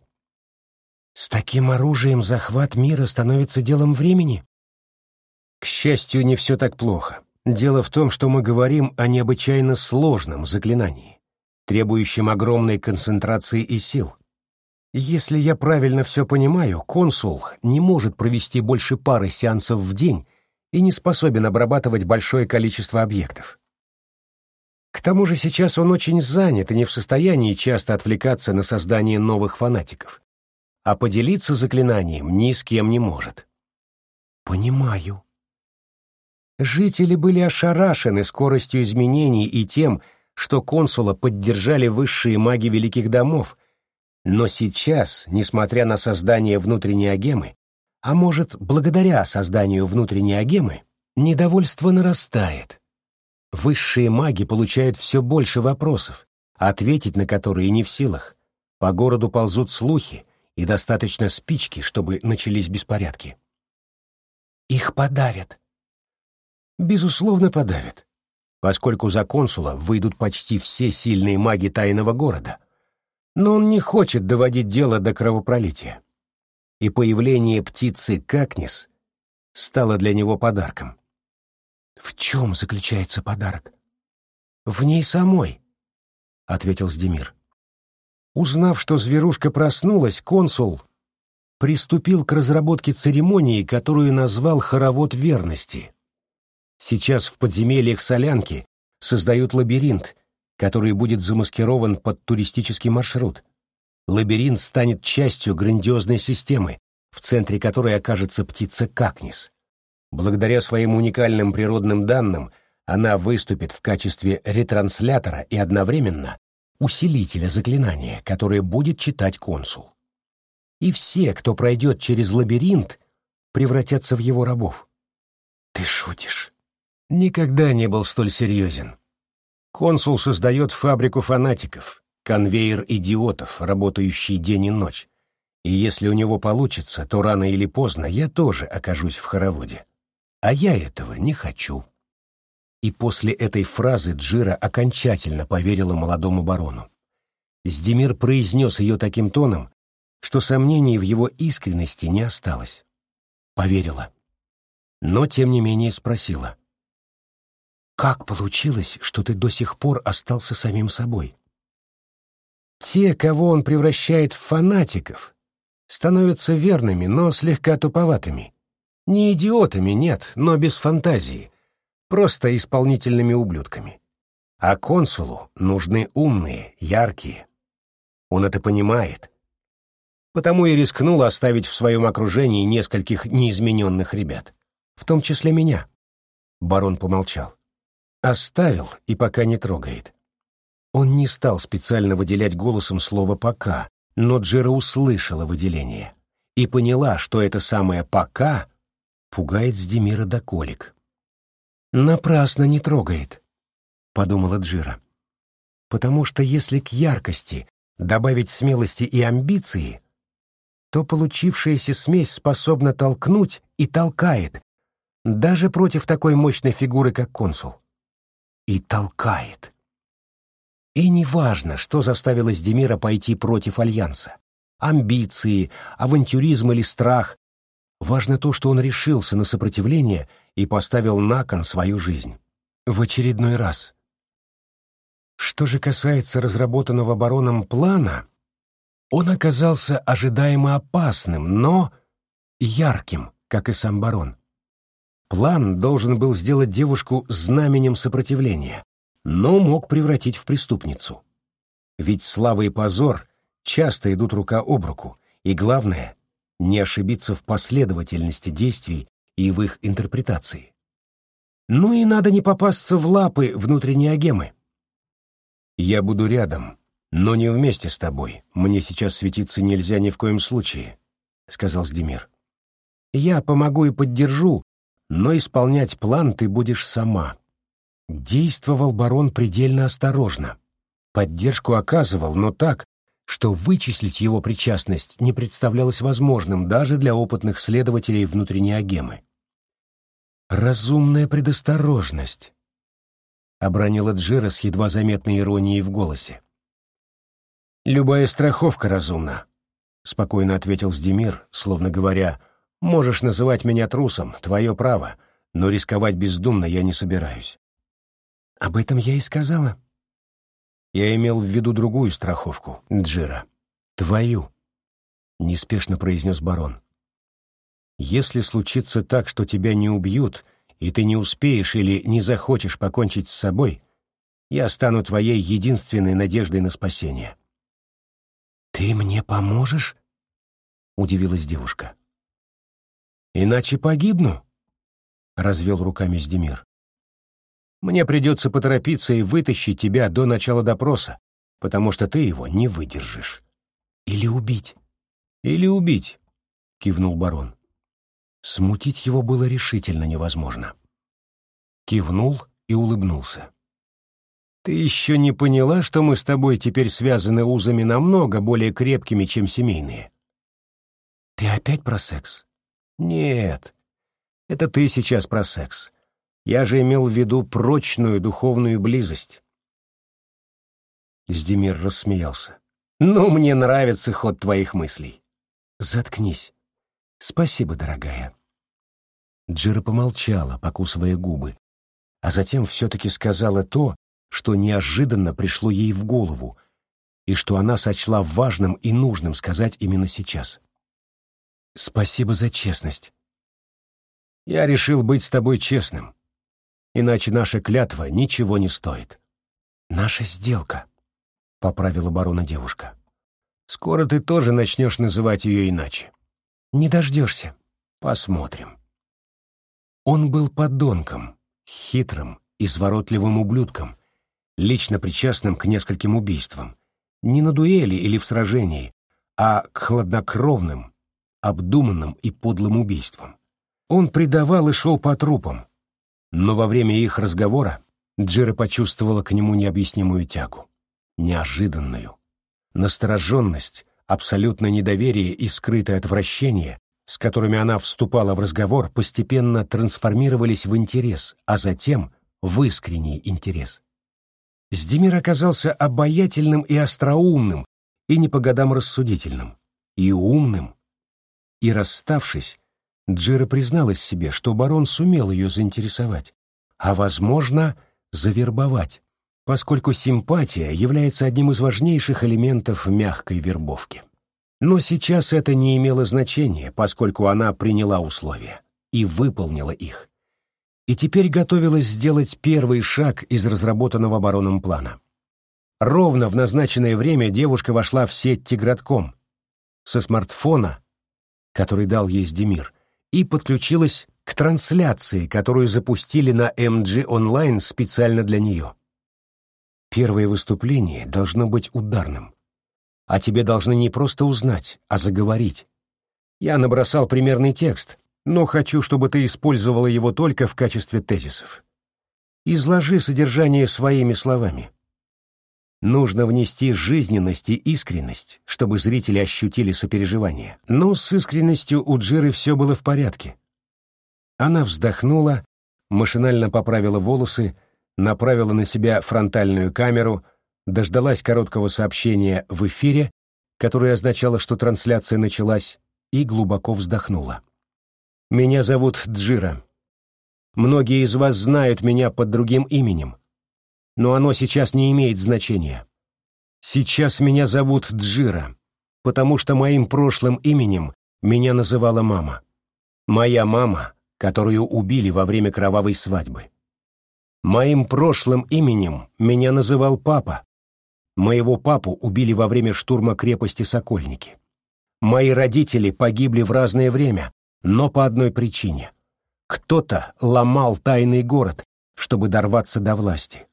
С таким оружием захват мира становится делом времени? К счастью, не все так плохо. Дело в том, что мы говорим о необычайно сложном заклинании, требующем огромной концентрации и сил. Если я правильно все понимаю, консул не может провести больше пары сеансов в день и не способен обрабатывать большое количество объектов. К тому же сейчас он очень занят и не в состоянии часто отвлекаться на создание новых фанатиков, а поделиться заклинанием ни с кем не может. Понимаю. Жители были ошарашены скоростью изменений и тем, что консула поддержали высшие маги великих домов, но сейчас, несмотря на создание внутренней агемы, а может, благодаря созданию внутренней агемы, недовольство нарастает. Высшие маги получают все больше вопросов, ответить на которые не в силах. По городу ползут слухи, и достаточно спички, чтобы начались беспорядки. Их подавят. Безусловно, подавят, поскольку за консула выйдут почти все сильные маги тайного города. Но он не хочет доводить дело до кровопролития и появление птицы Какнис стало для него подарком. «В чем заключается подарок?» «В ней самой», — ответил Сдемир. Узнав, что зверушка проснулась, консул приступил к разработке церемонии, которую назвал «Хоровод верности». Сейчас в подземельях Солянки создают лабиринт, который будет замаскирован под туристический маршрут лабиринт станет частью грандиозной системы, в центре которой окажется птица Какнис. Благодаря своим уникальным природным данным она выступит в качестве ретранслятора и одновременно усилителя заклинания, которое будет читать консул. И все, кто пройдет через лабиринт, превратятся в его рабов. Ты шутишь? Никогда не был столь серьезен. Консул создает фабрику фанатиков, конвейер идиотов, работающий день и ночь. И если у него получится, то рано или поздно я тоже окажусь в хороводе. А я этого не хочу. И после этой фразы Джира окончательно поверила молодому барону. Сдемир произнес ее таким тоном, что сомнений в его искренности не осталось. Поверила. Но, тем не менее, спросила. «Как получилось, что ты до сих пор остался самим собой?» Те, кого он превращает в фанатиков, становятся верными, но слегка туповатыми. Не идиотами, нет, но без фантазии, просто исполнительными ублюдками. А консулу нужны умные, яркие. Он это понимает. Потому и рискнул оставить в своем окружении нескольких неизмененных ребят. в том числе меня. Барон помолчал. Оставил и пока не трогает. Он не стал специально выделять голосом слово «пока», но Джера услышала выделение и поняла, что это самое «пока» пугает Сдемира до колик. «Напрасно не трогает», — подумала Джира. «Потому что если к яркости добавить смелости и амбиции, то получившаяся смесь способна толкнуть и толкает, даже против такой мощной фигуры, как консул. И толкает. И неважно, что заставило Демира пойти против Альянса. Амбиции, авантюризм или страх. Важно то, что он решился на сопротивление и поставил на кон свою жизнь. В очередной раз. Что же касается разработанного бароном плана, он оказался ожидаемо опасным, но ярким, как и сам барон. План должен был сделать девушку знаменем сопротивления, но мог превратить в преступницу. Ведь слава и позор часто идут рука об руку, и главное — не ошибиться в последовательности действий и в их интерпретации. Ну и надо не попасться в лапы внутренней агемы. «Я буду рядом, но не вместе с тобой. Мне сейчас светиться нельзя ни в коем случае», — сказал Сдемир. «Я помогу и поддержу, но исполнять план ты будешь сама. Действовал барон предельно осторожно. Поддержку оказывал, но так, что вычислить его причастность не представлялось возможным даже для опытных следователей внутренней агемы. «Разумная предосторожность», — обронила Джира с едва заметной иронией в голосе. «Любая страховка разумна», — спокойно ответил Сдемир, словно говоря, Можешь называть меня трусом, твое право, но рисковать бездумно я не собираюсь. Об этом я и сказала. Я имел в виду другую страховку, Джира. Твою, — неспешно произнес барон. Если случится так, что тебя не убьют, и ты не успеешь или не захочешь покончить с собой, я стану твоей единственной надеждой на спасение. «Ты мне поможешь?» — удивилась девушка. Иначе погибну, — развел руками Сдемир. Мне придется поторопиться и вытащить тебя до начала допроса, потому что ты его не выдержишь. Или убить. Или убить, — кивнул барон. Смутить его было решительно невозможно. Кивнул и улыбнулся. «Ты еще не поняла, что мы с тобой теперь связаны узами намного более крепкими, чем семейные?» «Ты опять про секс?» Нет, это ты сейчас про секс. Я же имел в виду прочную духовную близость. Сдемир рассмеялся. Ну, мне нравится ход твоих мыслей. Заткнись. Спасибо, дорогая. Джира помолчала, покусывая губы, а затем все-таки сказала то, что неожиданно пришло ей в голову, и что она сочла важным и нужным сказать именно сейчас. Спасибо за честность. Я решил быть с тобой честным. Иначе наша клятва ничего не стоит. Наша сделка, — поправила барона девушка. Скоро ты тоже начнешь называть ее иначе. Не дождешься. Посмотрим. Он был подонком, хитрым, изворотливым ублюдком, лично причастным к нескольким убийствам. Не на дуэли или в сражении, а к хладнокровным, обдуманным и подлым убийством. Он предавал и шел по трупам, но во время их разговора Джира почувствовала к нему необъяснимую тягу, неожиданную. Настороженность, абсолютное недоверие и скрытое отвращение, с которыми она вступала в разговор, постепенно трансформировались в интерес, а затем в искренний интерес. Сдемир оказался обаятельным и остроумным, и не по годам рассудительным, и умным, и расставшись, Джира призналась себе, что барон сумел ее заинтересовать, а, возможно, завербовать, поскольку симпатия является одним из важнейших элементов мягкой вербовки. Но сейчас это не имело значения, поскольку она приняла условия и выполнила их. И теперь готовилась сделать первый шаг из разработанного бароном плана. Ровно в назначенное время девушка вошла в сеть Тигратком. Со смартфона который дал ей Сдемир, и подключилась к трансляции, которую запустили на MG Online специально для нее. Первое выступление должно быть ударным. А тебе должны не просто узнать, а заговорить. Я набросал примерный текст, но хочу, чтобы ты использовала его только в качестве тезисов. Изложи содержание своими словами. Нужно внести жизненность и искренность, чтобы зрители ощутили сопереживание. Но с искренностью у Джиры все было в порядке. Она вздохнула, машинально поправила волосы, направила на себя фронтальную камеру, дождалась короткого сообщения в эфире, которое означало, что трансляция началась, и глубоко вздохнула. «Меня зовут Джира. Многие из вас знают меня под другим именем, но оно сейчас не имеет значения. Сейчас меня зовут Джира, потому что моим прошлым именем меня называла мама. Моя мама, которую убили во время кровавой свадьбы. Моим прошлым именем меня называл папа. Моего папу убили во время штурма крепости Сокольники. Мои родители погибли в разное время, но по одной причине. Кто-то ломал тайный город, чтобы дорваться до власти.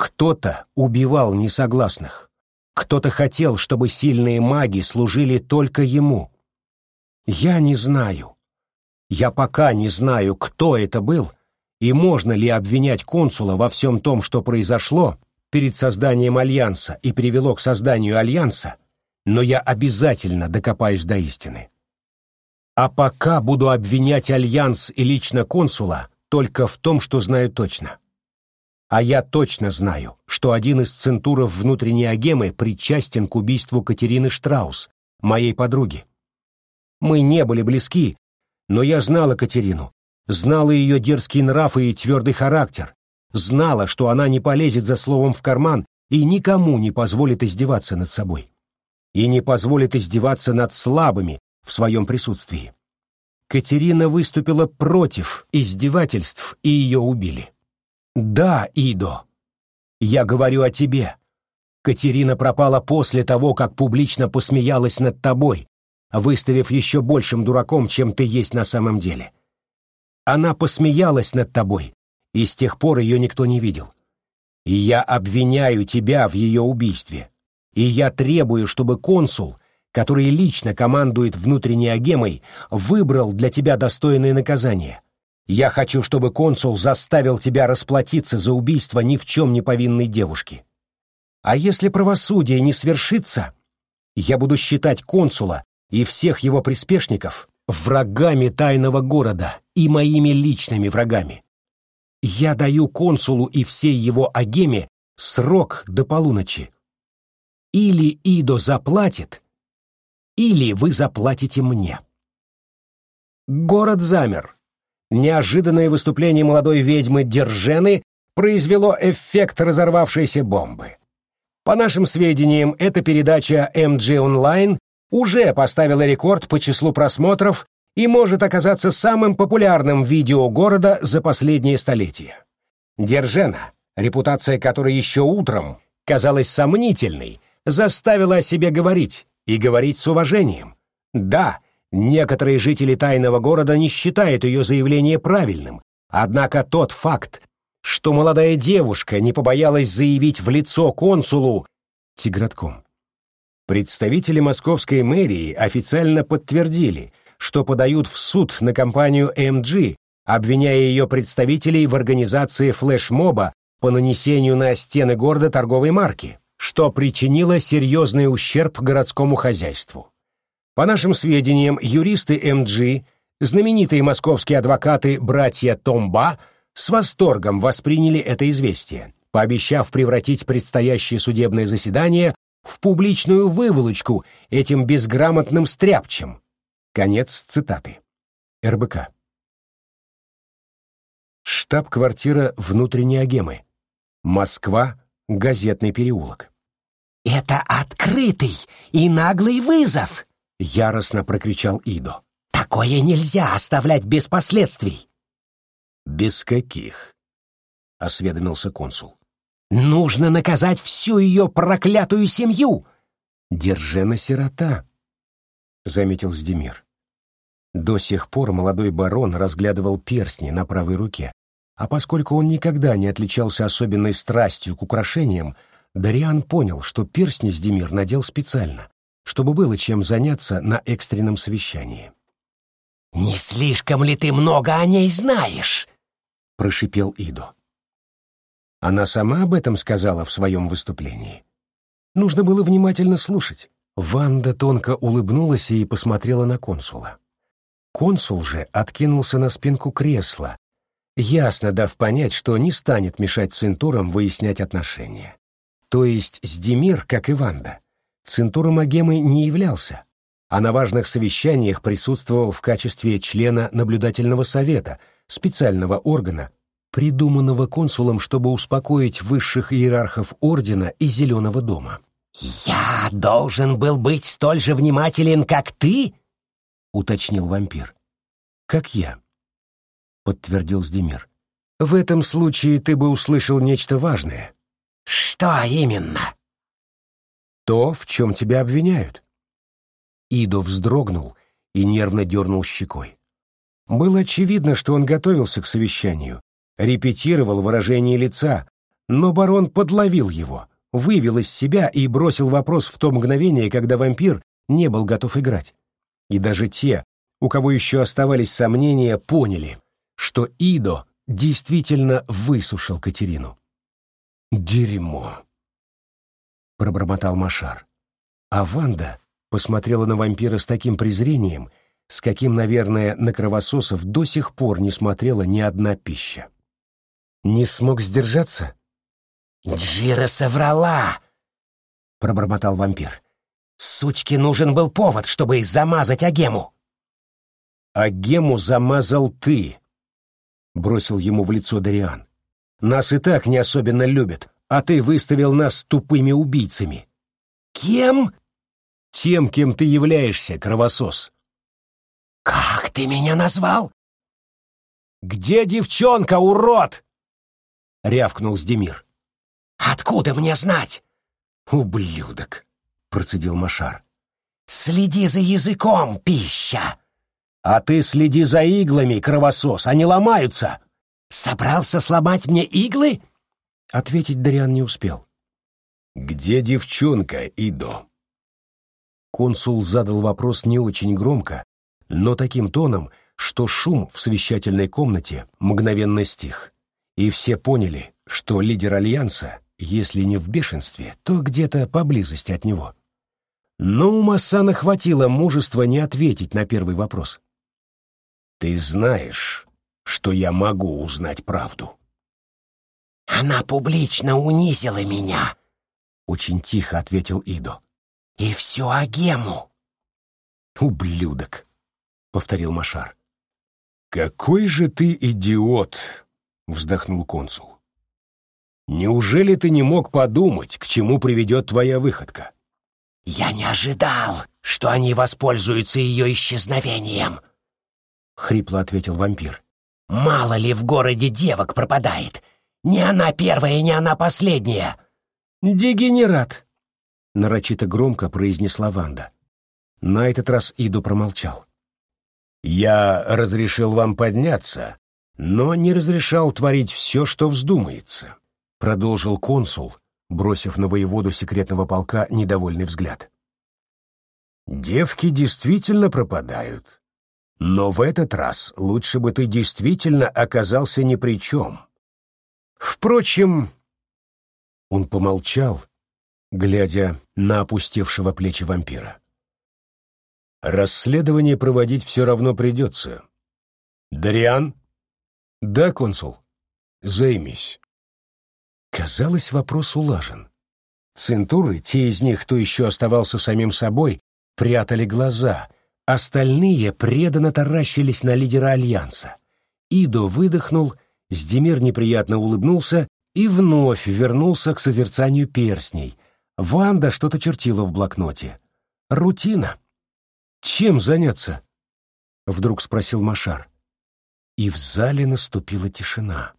Кто-то убивал несогласных. Кто-то хотел, чтобы сильные маги служили только ему. Я не знаю. Я пока не знаю, кто это был, и можно ли обвинять консула во всем том, что произошло перед созданием Альянса и привело к созданию Альянса, но я обязательно докопаюсь до истины. А пока буду обвинять Альянс и лично консула только в том, что знаю точно. А я точно знаю, что один из центуров внутренней агемы причастен к убийству Катерины Штраус, моей подруги. Мы не были близки, но я знала Катерину, знала ее дерзкий нрав и твердый характер, знала, что она не полезет за словом в карман и никому не позволит издеваться над собой. И не позволит издеваться над слабыми в своем присутствии. Катерина выступила против издевательств, и ее убили. Да, Идо, я говорю о тебе. Катерина пропала после того, как публично посмеялась над тобой, выставив еще большим дураком, чем ты есть на самом деле. Она посмеялась над тобой, и с тех пор ее никто не видел. И я обвиняю тебя в ее убийстве. И я требую, чтобы консул, который лично командует внутренней агемой, выбрал для тебя достойное наказание. Я хочу, чтобы консул заставил тебя расплатиться за убийство ни в чем не повинной девушки. А если правосудие не свершится, я буду считать консула и всех его приспешников врагами тайного города и моими личными врагами. Я даю консулу и всей его агеме срок до полуночи. Или Идо заплатит, или вы заплатите мне. Город замер. Неожиданное выступление молодой ведьмы Держены произвело эффект разорвавшейся бомбы. По нашим сведениям, эта передача MG Online уже поставила рекорд по числу просмотров и может оказаться самым популярным видео города за последние столетия. Держена, репутация которой еще утром казалась сомнительной, заставила о себе говорить, и говорить с уважением. Да, Некоторые жители тайного города не считают ее заявление правильным, однако тот факт, что молодая девушка не побоялась заявить в лицо консулу Тигратком. Представители московской мэрии официально подтвердили, что подают в суд на компанию MG, обвиняя ее представителей в организации флешмоба по нанесению на стены города торговой марки, что причинило серьезный ущерб городскому хозяйству. По нашим сведениям, юристы МГ, знаменитые московские адвокаты братья Томба, с восторгом восприняли это известие, пообещав превратить предстоящее судебное заседание в публичную выволочку этим безграмотным стряпчем. Конец цитаты. РБК. Штаб-квартира внутренней агемы. Москва, газетный переулок. «Это открытый и наглый вызов!» — яростно прокричал Идо. «Такое нельзя оставлять без последствий!» «Без каких?» — осведомился консул. «Нужно наказать всю ее проклятую семью!» «Держена сирота», — заметил Сдемир. До сих пор молодой барон разглядывал перстни на правой руке, а поскольку он никогда не отличался особенной страстью к украшениям, Дариан понял, что перстни Сдемир надел специально, чтобы было чем заняться на экстренном совещании. «Не слишком ли ты много о ней знаешь?» — прошипел Идо. Она сама об этом сказала в своем выступлении. Нужно было внимательно слушать. Ванда тонко улыбнулась и посмотрела на консула. Консул же откинулся на спинку кресла, ясно дав понять, что не станет мешать центурам выяснять отношения. То есть Сдемир, как и Ванда, центуром Агемы не являлся, а на важных совещаниях присутствовал в качестве члена наблюдательного совета, специального органа, придуманного консулом, чтобы успокоить высших иерархов Ордена и Зеленого дома. «Я должен был быть столь же внимателен, как ты?» — уточнил вампир. «Как я», — подтвердил Сдемир. «В этом случае ты бы услышал нечто важное». «Что именно?» «То, в чем тебя обвиняют». Идо вздрогнул и нервно дернул щекой. Было очевидно, что он готовился к совещанию, репетировал выражение лица, но барон подловил его, вывел из себя и бросил вопрос в то мгновение, когда вампир не был готов играть. И даже те, у кого еще оставались сомнения, поняли, что Идо действительно высушил Катерину. «Дерьмо!» — пробормотал Машар. А Ванда посмотрела на вампира с таким презрением, с каким, наверное, на кровососов до сих пор не смотрела ни одна пища. «Не смог сдержаться?» «Джира соврала!» — пробормотал вампир. «Сучке нужен был повод, чтобы замазать Агему!» «Агему замазал ты!» — бросил ему в лицо Дариан. Нас и так не особенно любят, а ты выставил нас тупыми убийцами. Кем? Тем, кем ты являешься, кровосос. Как ты меня назвал? Где девчонка, урод? рявкнул Сдемир. Откуда мне знать? Ублюдок, процедил Машар. Следи за языком, пища. А ты следи за иглами, кровосос, они ломаются. «Собрался сломать мне иглы?» Ответить Дариан не успел. «Где девчонка, Идо?» Консул задал вопрос не очень громко, но таким тоном, что шум в совещательной комнате мгновенно стих. И все поняли, что лидер Альянса, если не в бешенстве, то где-то поблизости от него. Но у Массана хватило мужества не ответить на первый вопрос. «Ты знаешь, что я могу узнать правду. «Она публично унизила меня», — очень тихо ответил Идо. «И всю Агему». «Ублюдок», — повторил Машар. «Какой же ты идиот!» — вздохнул консул. «Неужели ты не мог подумать, к чему приведет твоя выходка?» «Я не ожидал, что они воспользуются ее исчезновением», — хрипло ответил вампир. Мало ли в городе девок пропадает. Не она первая, не она последняя. Дегенерат, нарочито громко произнесла Ванда. На этот раз Иду промолчал. Я разрешил вам подняться, но не разрешал творить все, что вздумается, продолжил консул, бросив на воеводу секретного полка недовольный взгляд. Девки действительно пропадают, но в этот раз лучше бы ты действительно оказался ни при чем. Впрочем, он помолчал, глядя на опустевшего плечи вампира. Расследование проводить все равно придется. Дариан? Да, консул. Займись. Казалось, вопрос улажен. Центуры, те из них, кто еще оставался самим собой, прятали глаза — Остальные преданно таращились на лидера Альянса. Идо выдохнул, Сдемир неприятно улыбнулся и вновь вернулся к созерцанию перстней. Ванда что-то чертила в блокноте. Рутина. Чем заняться? Вдруг спросил Машар. И в зале наступила тишина.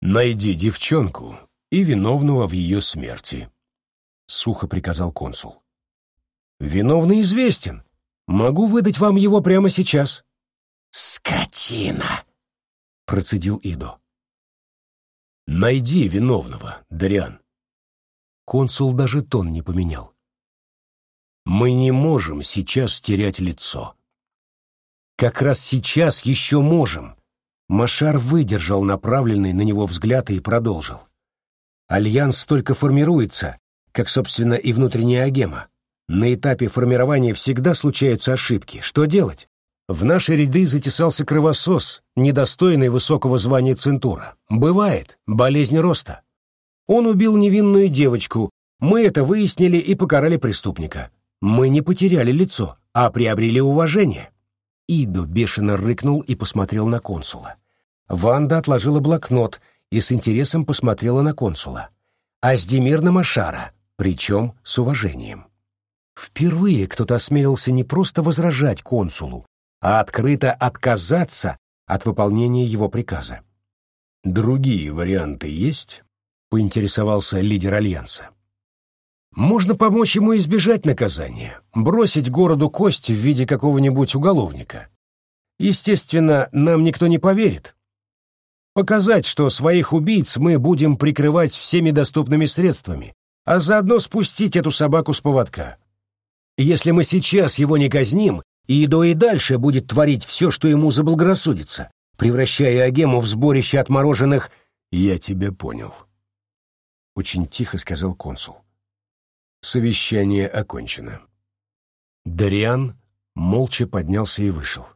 «Найди девчонку и виновного в ее смерти», — сухо приказал консул. «Виновный известен. Могу выдать вам его прямо сейчас. Скотина! Процедил Идо. Найди виновного, Дариан. Консул даже тон не поменял. Мы не можем сейчас терять лицо. Как раз сейчас еще можем. Машар выдержал направленный на него взгляд и продолжил. Альянс только формируется, как, собственно, и внутренняя агема. На этапе формирования всегда случаются ошибки. Что делать? В наши ряды затесался кровосос, недостойный высокого звания Центура. Бывает, болезнь роста. Он убил невинную девочку, мы это выяснили и покарали преступника. Мы не потеряли лицо, а приобрели уважение. Идо бешено рыкнул и посмотрел на консула. Ванда отложила блокнот и с интересом посмотрела на консула. Аздемир на Машара, причем с уважением. Впервые кто-то осмелился не просто возражать консулу, а открыто отказаться от выполнения его приказа. «Другие варианты есть?» — поинтересовался лидер Альянса. «Можно помочь ему избежать наказания, бросить городу кость в виде какого-нибудь уголовника. Естественно, нам никто не поверит. Показать, что своих убийц мы будем прикрывать всеми доступными средствами, а заодно спустить эту собаку с поводка. Если мы сейчас его не казним, и до и дальше будет творить все, что ему заблагорассудится, превращая Агему в сборище отмороженных... «Я тебя понял», — очень тихо сказал консул. Совещание окончено. Дариан молча поднялся и вышел.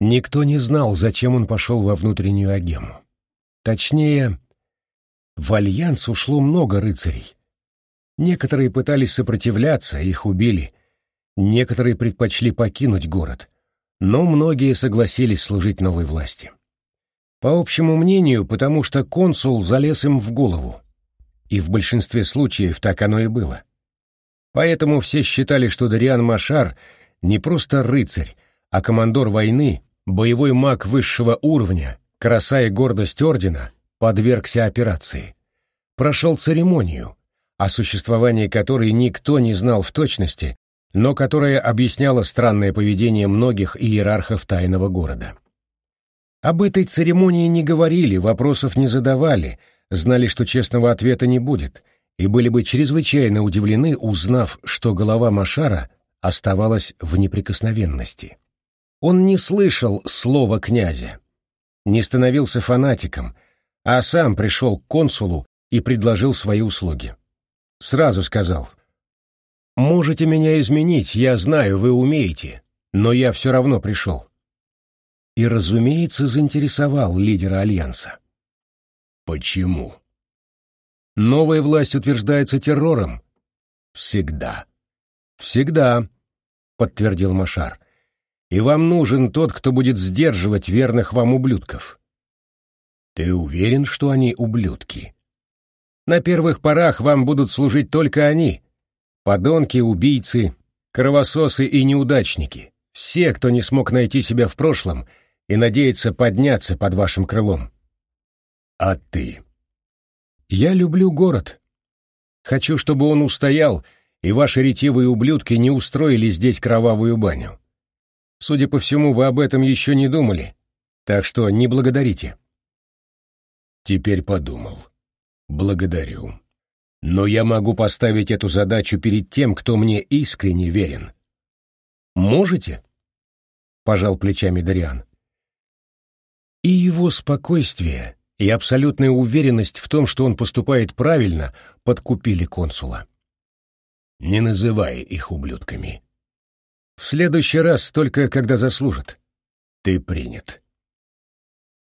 Никто не знал, зачем он пошел во внутреннюю агему. Точнее, в Альянс ушло много рыцарей. Некоторые пытались сопротивляться, их убили — Некоторые предпочли покинуть город, но многие согласились служить новой власти. По общему мнению, потому что консул залез им в голову. И в большинстве случаев так оно и было. Поэтому все считали, что Дариан Машар не просто рыцарь, а командор войны, боевой маг высшего уровня, краса и гордость ордена, подвергся операции. Прошел церемонию, о существовании которой никто не знал в точности, но которая объясняла странное поведение многих иерархов тайного города. Об этой церемонии не говорили, вопросов не задавали, знали, что честного ответа не будет, и были бы чрезвычайно удивлены, узнав, что голова Машара оставалась в неприкосновенности. Он не слышал слова князя, не становился фанатиком, а сам пришел к консулу и предложил свои услуги. Сразу сказал, Можете меня изменить, я знаю, вы умеете, но я все равно пришел. И, разумеется, заинтересовал лидера Альянса. Почему? Новая власть утверждается террором. Всегда. Всегда, подтвердил Машар. И вам нужен тот, кто будет сдерживать верных вам ублюдков. Ты уверен, что они ублюдки? На первых порах вам будут служить только они, Подонки, убийцы, кровососы и неудачники. Все, кто не смог найти себя в прошлом и надеется подняться под вашим крылом. А ты? Я люблю город. Хочу, чтобы он устоял, и ваши ретивые ублюдки не устроили здесь кровавую баню. Судя по всему, вы об этом еще не думали, так что не благодарите. Теперь подумал. Благодарю. Но я могу поставить эту задачу перед тем, кто мне искренне верен. Можете? Пожал плечами Дариан. И его спокойствие, и абсолютная уверенность в том, что он поступает правильно, подкупили консула. Не называй их ублюдками. В следующий раз только когда заслужат. Ты принят.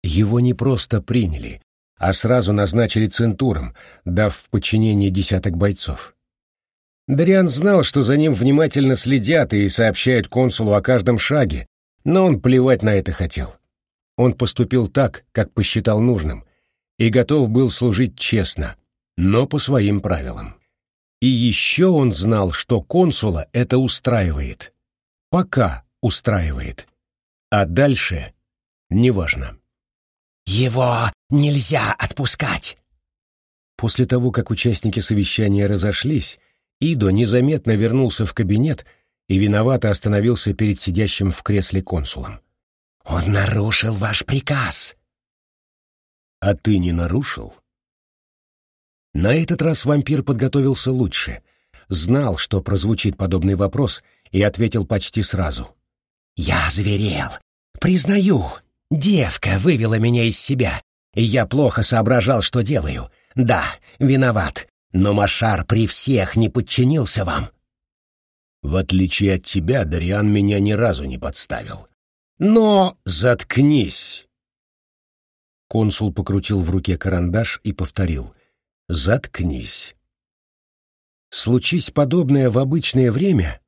Его не просто приняли, а сразу назначили центуром, дав в подчинение десяток бойцов. Дариан знал, что за ним внимательно следят и сообщают консулу о каждом шаге, но он плевать на это хотел. Он поступил так, как посчитал нужным, и готов был служить честно, но по своим правилам. И еще он знал, что консула это устраивает. Пока устраивает. А дальше — неважно. «Его нельзя отпускать!» После того, как участники совещания разошлись, Идо незаметно вернулся в кабинет и виновато остановился перед сидящим в кресле консулом. «Он нарушил ваш приказ!» «А ты не нарушил?» На этот раз вампир подготовился лучше, знал, что прозвучит подобный вопрос, и ответил почти сразу. «Я зверел. Признаю, девка вывела меня из себя, и я плохо соображал, что делаю. Да, виноват, но Машар при всех не подчинился вам». «В отличие от тебя, Дариан меня ни разу не подставил. Но заткнись!» Консул покрутил в руке карандаш и повторил «Заткнись». Случись подобное в обычное время,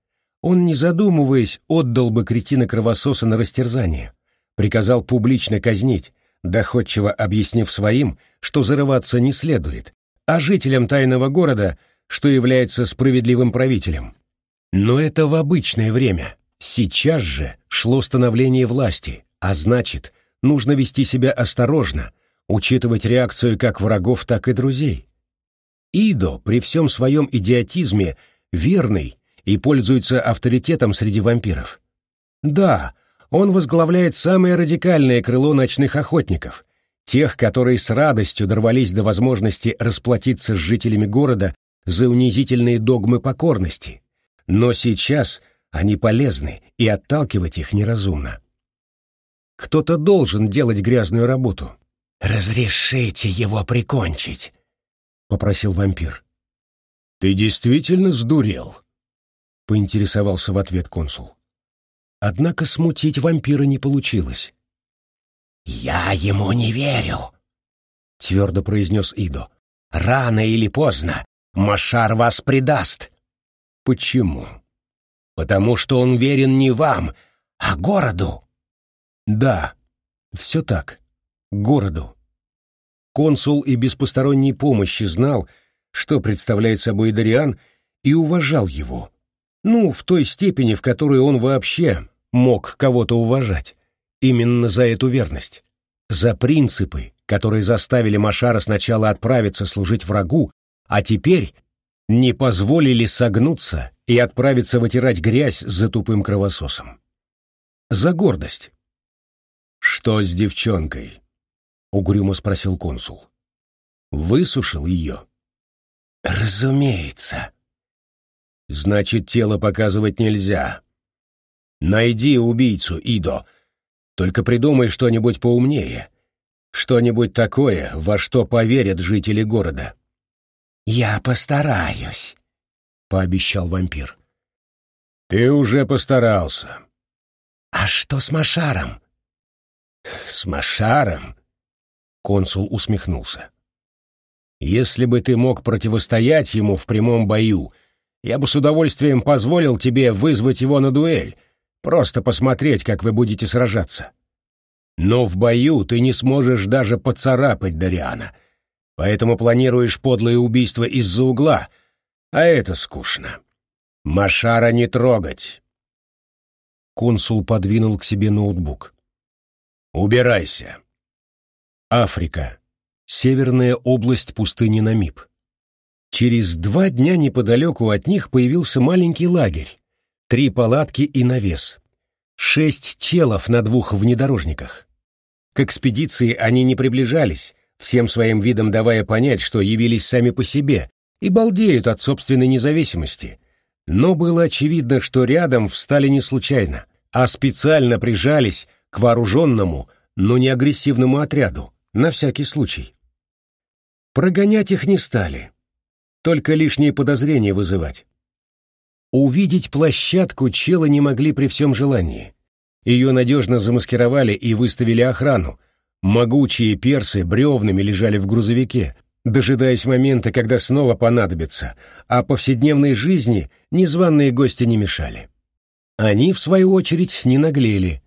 он, не задумываясь, отдал бы кретина-кровососа на растерзание, приказал публично казнить, доходчиво объяснив своим, что зарываться не следует, а жителям тайного города, что является справедливым правителем. Но это в обычное время. Сейчас же шло становление власти, а значит, нужно вести себя осторожно, учитывать реакцию как врагов, так и друзей. Идо при всем своем идиотизме верный и пользуется авторитетом среди вампиров. Да, он возглавляет самое радикальное крыло ночных охотников, тех, которые с радостью дорвались до возможности расплатиться с жителями города за унизительные догмы покорности. Но сейчас они полезны, и отталкивать их неразумно. Кто-то должен делать грязную работу. «Разрешите его прикончить», — попросил вампир. «Ты действительно сдурел?» — поинтересовался в ответ консул. Однако смутить вампира не получилось. «Я ему не верю», — твердо произнес Идо. «Рано или поздно Машар вас предаст». «Почему?» «Потому что он верен не вам, а городу». «Да, все так, городу». Консул и без посторонней помощи знал, что представляет собой Дариан, и уважал его. Ну, в той степени, в которой он вообще мог кого-то уважать. Именно за эту верность. За принципы, которые заставили Машара сначала отправиться служить врагу, а теперь не позволили согнуться и отправиться вытирать грязь за тупым кровососом. За гордость. «Что с девчонкой?» — угрюмо спросил консул. «Высушил ее?» «Разумеется». «Значит, тело показывать нельзя. Найди убийцу, Идо, только придумай что-нибудь поумнее. Что-нибудь такое, во что поверят жители города. «Я постараюсь», — пообещал вампир. «Ты уже постарался». «А что с Машаром?» «С Машаром?» — консул усмехнулся. «Если бы ты мог противостоять ему в прямом бою, я бы с удовольствием позволил тебе вызвать его на дуэль, Просто посмотреть, как вы будете сражаться. Но в бою ты не сможешь даже поцарапать Дариана, поэтому планируешь подлое убийство из-за угла, а это скучно. Машара не трогать. Консул подвинул к себе ноутбук. «Убирайся». Африка. Северная область пустыни Намиб. Через два дня неподалеку от них появился маленький лагерь, три палатки и навес, шесть челов на двух внедорожниках. К экспедиции они не приближались, всем своим видом давая понять, что явились сами по себе и балдеют от собственной независимости. Но было очевидно, что рядом встали не случайно, а специально прижались к вооруженному, но не агрессивному отряду, на всякий случай. Прогонять их не стали, только лишние подозрения вызывать. Увидеть площадку челы не могли при всем желании. Ее надежно замаскировали и выставили охрану. Могучие персы бревнами лежали в грузовике, дожидаясь момента, когда снова понадобятся, а повседневной жизни незваные гости не мешали. Они, в свою очередь, не наглели.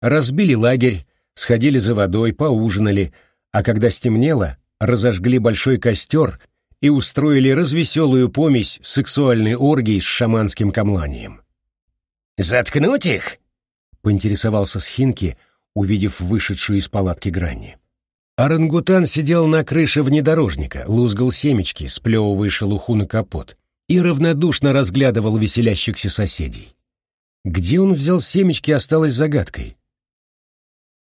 Разбили лагерь, сходили за водой, поужинали, а когда стемнело, разожгли большой костер — и устроили развеселую помесь сексуальной оргии с шаманским камланием. «Заткнуть их?» — поинтересовался Схинки, увидев вышедшую из палатки грани. Орангутан сидел на крыше внедорожника, лузгал семечки, сплевывая шелуху на капот, и равнодушно разглядывал веселящихся соседей. Где он взял семечки, осталось загадкой.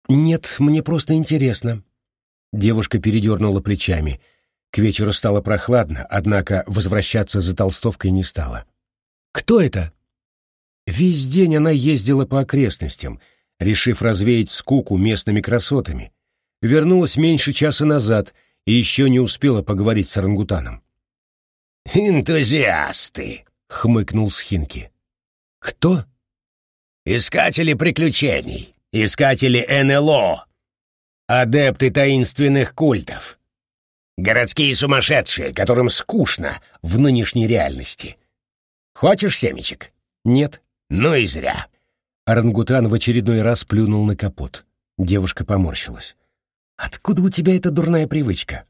«Нет, мне просто интересно». Девушка передернула плечами. К вечеру стало прохладно, однако возвращаться за толстовкой не стала. «Кто это?» Весь день она ездила по окрестностям, решив развеять скуку местными красотами. Вернулась меньше часа назад и еще не успела поговорить с орангутаном. «Энтузиасты!» — хмыкнул Схинки. «Кто?» «Искатели приключений, искатели НЛО, адепты таинственных культов, городские сумасшедшие, которым скучно в нынешней реальности. Хочешь семечек?» «Нет». «Ну и зря». Орангутан в очередной раз плюнул на капот. Девушка поморщилась. «Откуда у тебя эта дурная привычка?»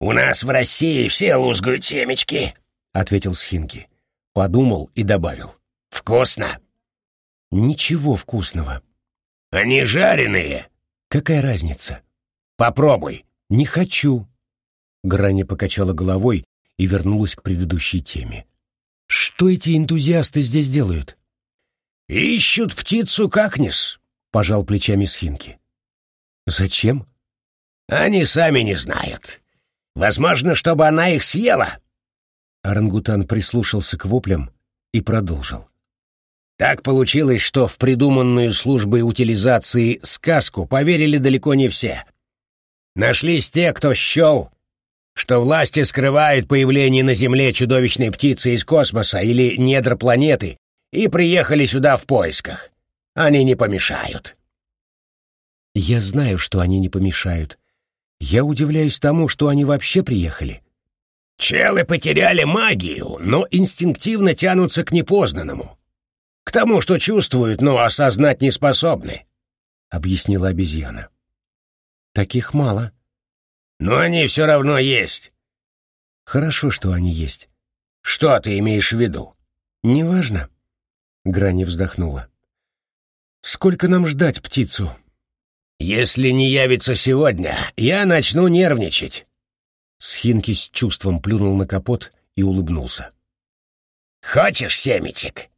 «У нас в России все лузгают семечки», — ответил Схинки. Подумал и добавил. «Вкусно». «Ничего вкусного». «Они жареные». «Какая разница?» «Попробуй». «Не хочу». Грани покачала головой и вернулась к предыдущей теме. «Что эти энтузиасты здесь делают?» «Ищут птицу какнис», — пожал плечами Схинки. «Зачем?» «Они сами не знают. Возможно, чтобы она их съела». Орангутан прислушался к воплям и продолжил. Так получилось, что в придуманную службой утилизации сказку поверили далеко не все. Нашлись те, кто счел, что власти скрывают появление на Земле чудовищной птицы из космоса или недр планеты и приехали сюда в поисках. Они не помешают. Я знаю, что они не помешают. Я удивляюсь тому, что они вообще приехали. Челы потеряли магию, но инстинктивно тянутся к непознанному. К тому, что чувствуют, но осознать не способны, — объяснила обезьяна. Таких мало. Но они все равно есть. Хорошо, что они есть. Что ты имеешь в виду? Неважно. Грани вздохнула. Сколько нам ждать птицу? Если не явится сегодня, я начну нервничать. Схинки с чувством плюнул на капот и улыбнулся. Хочешь семечек?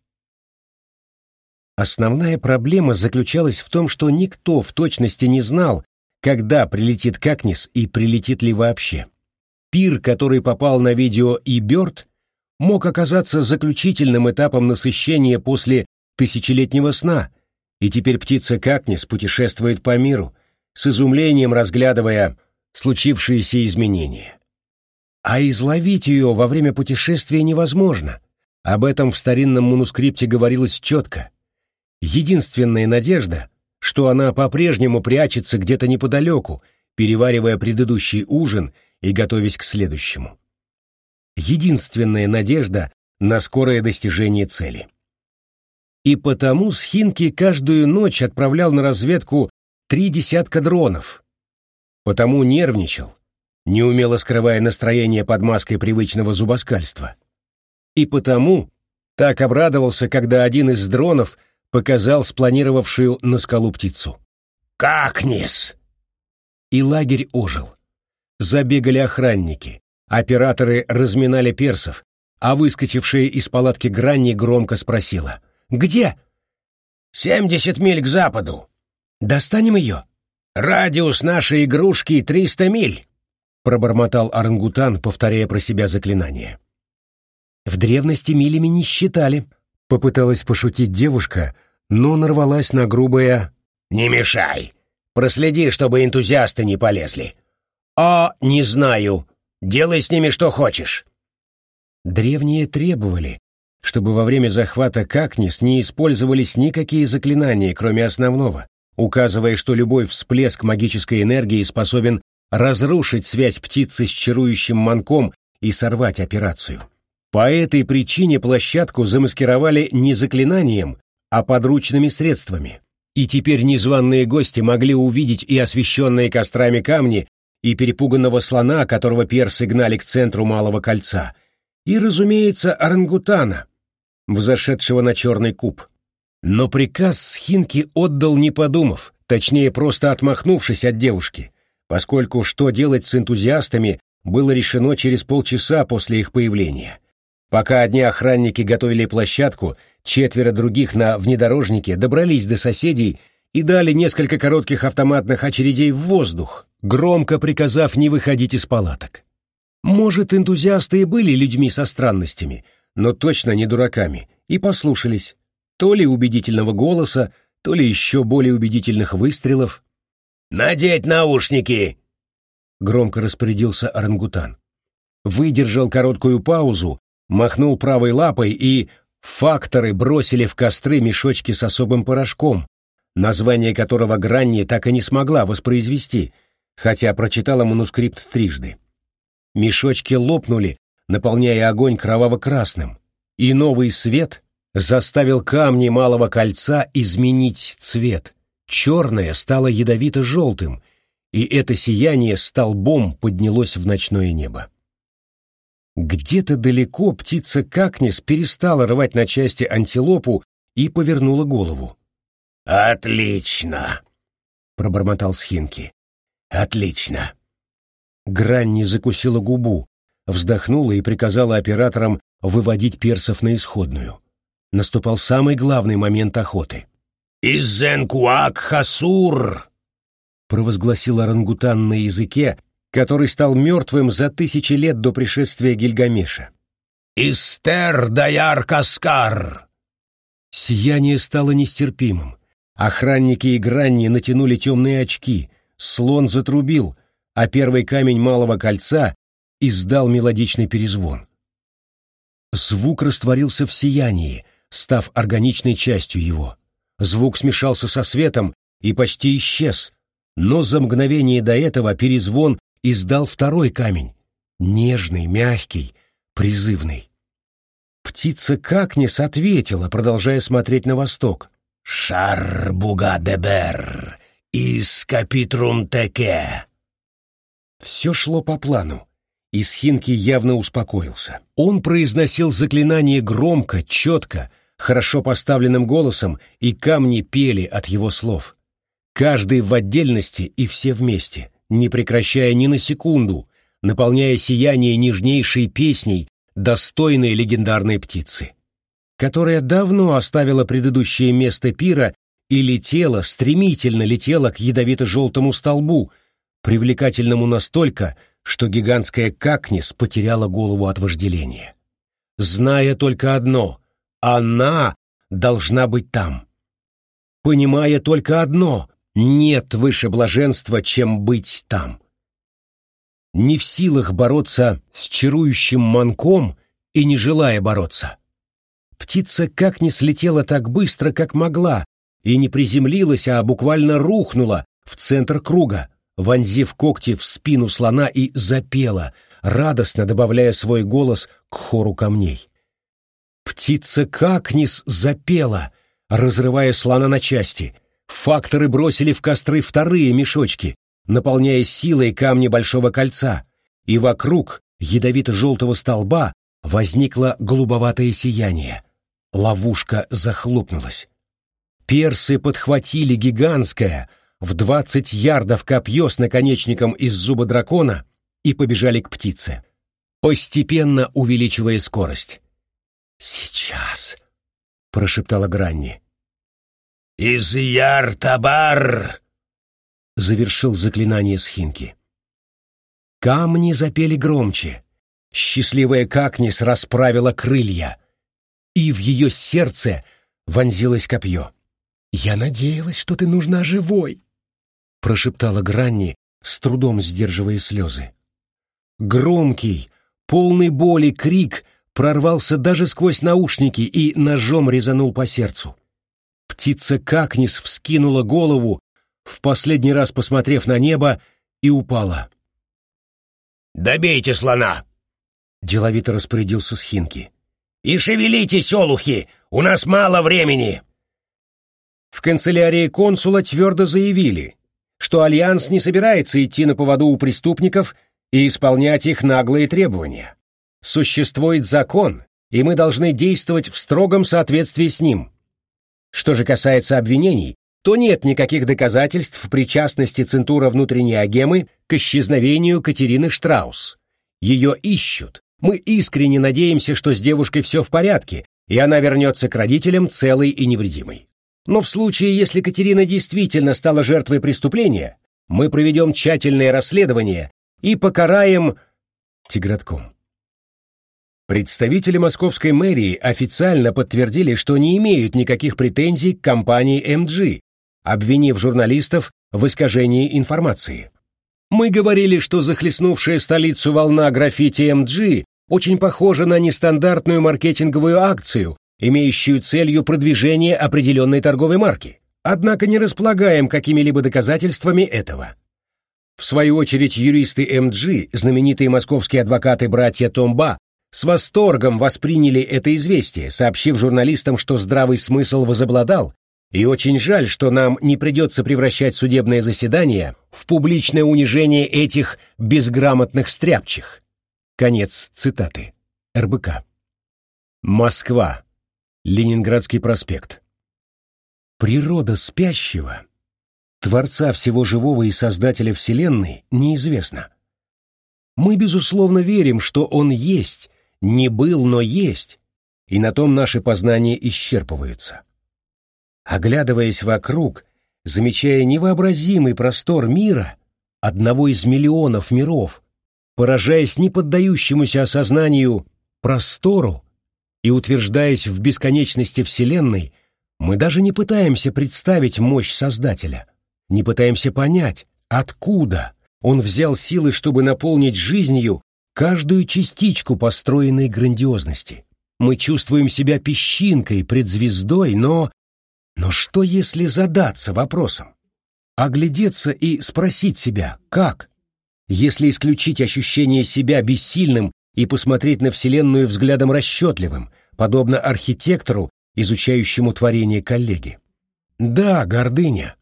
Основная проблема заключалась в том, что никто в точности не знал, когда прилетит Какнис и прилетит ли вообще. Пир, который попал на видео и Бёрд, мог оказаться заключительным этапом насыщения после тысячелетнего сна, и теперь птица Какнис путешествует по миру, с изумлением разглядывая случившиеся изменения. А изловить ее во время путешествия невозможно. Об этом в старинном манускрипте говорилось четко. Единственная надежда что она по-прежнему прячется где-то неподалеку, переваривая предыдущий ужин и готовясь к следующему. Единственная надежда на скорое достижение цели. И потому Схинки каждую ночь отправлял на разведку три десятка дронов. Потому нервничал, неумело скрывая настроение под маской привычного зубоскальства. И потому так обрадовался, когда один из дронов — показал спланировавшую на скалу птицу. «Как низ?» И лагерь ожил. Забегали охранники, операторы разминали персов, а выскочившая из палатки Гранни громко спросила. «Где?» «Семьдесят миль к западу». «Достанем ее?» «Радиус нашей игрушки триста миль», — пробормотал орангутан, повторяя про себя заклинание. «В древности милями не считали», Попыталась пошутить девушка, но нарвалась на грубое «Не мешай! Проследи, чтобы энтузиасты не полезли!» «А, не знаю. Делай с ними что хочешь!» Древние требовали, чтобы во время захвата Какнис не использовались никакие заклинания, кроме основного, указывая, что любой всплеск магической энергии способен разрушить связь птицы с чарующим манком и сорвать операцию. По этой причине площадку замаскировали не заклинанием, а подручными средствами. И теперь незваные гости могли увидеть и освещенные кострами камни, и перепуганного слона, которого персы гнали к центру Малого кольца, и, разумеется, орангутана, взошедшего на черный куб. Но приказ Схинки отдал не подумав, точнее, просто отмахнувшись от девушки, поскольку что делать с энтузиастами было решено через полчаса после их появления — Пока одни охранники готовили площадку, четверо других на внедорожнике добрались до соседей и дали несколько коротких автоматных очередей в воздух, громко приказав не выходить из палаток. Может, энтузиасты и были людьми со странностями, но точно не дураками, и послушались. То ли убедительного голоса, то ли еще более убедительных выстрелов. «Надеть наушники!» — громко распорядился орангутан. Выдержал короткую паузу, махнул правой лапой, и факторы бросили в костры мешочки с особым порошком, название которого Гранни так и не смогла воспроизвести, хотя прочитала манускрипт трижды. Мешочки лопнули, наполняя огонь кроваво-красным, и новый свет заставил камни малого кольца изменить цвет. Черное стало ядовито-желтым, и это сияние столбом поднялось в ночное небо. Где-то далеко птица Какнис перестала рвать на части антилопу и повернула голову. «Отлично!» — пробормотал Схинки. «Отлично!» Гранни закусила губу, вздохнула и приказала операторам выводить персов на исходную. Наступал самый главный момент охоты. «Изенкуак хасур!» провозгласил орангутан на языке, который стал мертвым за тысячи лет до пришествия Гильгамеша. «Истер даяр каскар!» Сияние стало нестерпимым. Охранники и гранни натянули темные очки, слон затрубил, а первый камень малого кольца издал мелодичный перезвон. Звук растворился в сиянии, став органичной частью его. Звук смешался со светом и почти исчез, но за мгновение до этого перезвон издал второй камень, нежный, мягкий, призывный. Птица Какнис ответила, продолжая смотреть на восток. «Шар буга дебер, из капитрум теке». Все шло по плану. Исхинки явно успокоился. Он произносил заклинание громко, четко, хорошо поставленным голосом, и камни пели от его слов. Каждый в отдельности и все вместе, не прекращая ни на секунду, наполняя сияние нежнейшей песней, достойной легендарной птицы, которая давно оставила предыдущее место пира и летела, стремительно летела к ядовито-желтому столбу, привлекательному настолько, что гигантская Какнис потеряла голову от вожделения. Зная только одно — она должна быть там. Понимая только одно — нет выше блаженства, чем быть там. Не в силах бороться с чарующим манком и не желая бороться. Птица как не слетела так быстро, как могла, и не приземлилась, а буквально рухнула в центр круга, вонзив когти в спину слона и запела, радостно добавляя свой голос к хору камней. Птица Какнис запела, разрывая слона на части. Факторы бросили в костры вторые мешочки, наполняя силой камни Большого кольца, и вокруг ядовито-желтого столба возникло голубоватое сияние. Ловушка захлопнулась. Персы подхватили гигантское — в двадцать ярдов копье с наконечником из зуба дракона и побежали к птице, постепенно увеличивая скорость. «Сейчас», — прошептала Гранни. «Из-яр-табар!» — завершил заклинание Схинки. Камни запели громче. Счастливая Какнис расправила крылья, и в ее сердце вонзилось копье. «Я надеялась, что ты нужна живой», — прошептала Гранни, с трудом сдерживая слезы. Громкий, полный боли крик прорвался даже сквозь наушники и ножом резанул по сердцу. Птица Какнис вскинула голову, в последний раз посмотрев на небо, и упала. «Добейте слона!» — деловито распорядился Схинки. «И шевелитесь, олухи! У нас мало времени!» В канцелярии консула твердо заявили, что Альянс не собирается идти на поводу у преступников и исполнять их наглые требования. Существует закон, и мы должны действовать в строгом соответствии с ним. Что же касается обвинений, то нет никаких доказательств причастности Центура внутренней агемы к исчезновению Катерины Штраус. Ее ищут. Мы искренне надеемся, что с девушкой все в порядке, и она вернется к родителям целой и невредимой. Но в случае, если Катерина действительно стала жертвой преступления, мы проведем тщательное расследование и покараем тигратком. Представители московской мэрии официально подтвердили, что не имеют никаких претензий к компании MG, обвинив журналистов в искажении информации. Мы говорили, что захлестнувшая столицу волна граффити MG очень похожа на нестандартную маркетинговую акцию, имеющую целью продвижение определенной торговой марки. Однако не располагаем какими-либо доказательствами этого. В свою очередь юристы МГ, знаменитые московские адвокаты-братья Томба, с восторгом восприняли это известие, сообщив журналистам, что здравый смысл возобладал, и очень жаль, что нам не придется превращать судебное заседание в публичное унижение этих безграмотных стряпчих. Конец цитаты. РБК. Москва. Ленинградский проспект. Природа спящего, Творца всего живого и Создателя Вселенной, неизвестна. Мы, безусловно, верим, что Он есть, не был, но есть, и на том наши познания исчерпываются. Оглядываясь вокруг, замечая невообразимый простор мира, одного из миллионов миров, поражаясь неподдающемуся осознанию простору и утверждаясь в бесконечности Вселенной, мы даже не пытаемся представить мощь Создателя, не пытаемся понять, откуда он взял силы, чтобы наполнить жизнью каждую частичку построенной грандиозности. Мы чувствуем себя песчинкой пред звездой, но... Но что если задаться вопросом? Оглядеться и спросить себя, как? Если исключить ощущение себя бессильным и посмотреть на Вселенную взглядом расчетливым, подобно архитектору, изучающему творение коллеги. Да, гордыня.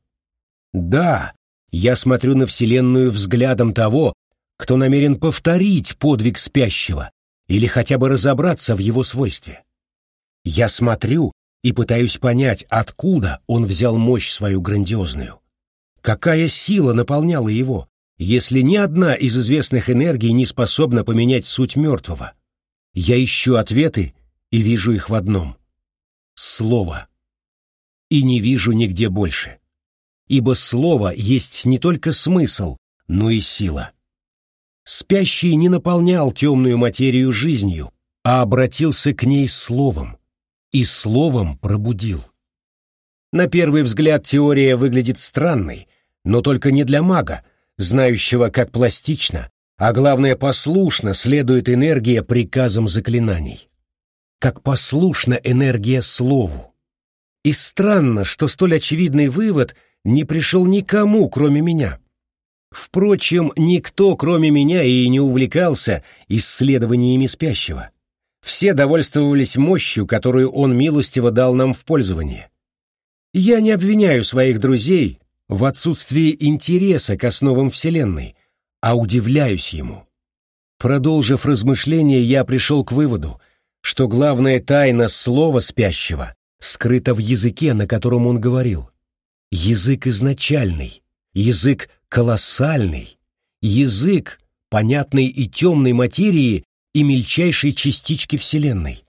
Да, я смотрю на Вселенную взглядом того, кто намерен повторить подвиг спящего или хотя бы разобраться в его свойстве. Я смотрю и пытаюсь понять, откуда он взял мощь свою грандиозную. Какая сила наполняла его, если ни одна из известных энергий не способна поменять суть мертвого? Я ищу ответы и вижу их в одном — слово. И не вижу нигде больше. Ибо слово есть не только смысл, но и сила. Спящий не наполнял темную материю жизнью, а обратился к ней словом, и словом пробудил. На первый взгляд теория выглядит странной, но только не для мага, знающего, как пластично, а главное послушно следует энергия приказам заклинаний. Как послушна энергия слову. И странно, что столь очевидный вывод не пришел никому, кроме меня. Впрочем, никто, кроме меня, и не увлекался исследованиями спящего. Все довольствовались мощью, которую он милостиво дал нам в пользование. Я не обвиняю своих друзей в отсутствии интереса к основам Вселенной, а удивляюсь ему. Продолжив размышления, я пришел к выводу, что главная тайна слова спящего скрыта в языке, на котором он говорил. Язык изначальный, язык колоссальный, язык, понятный и темной материи и мельчайшей частички Вселенной.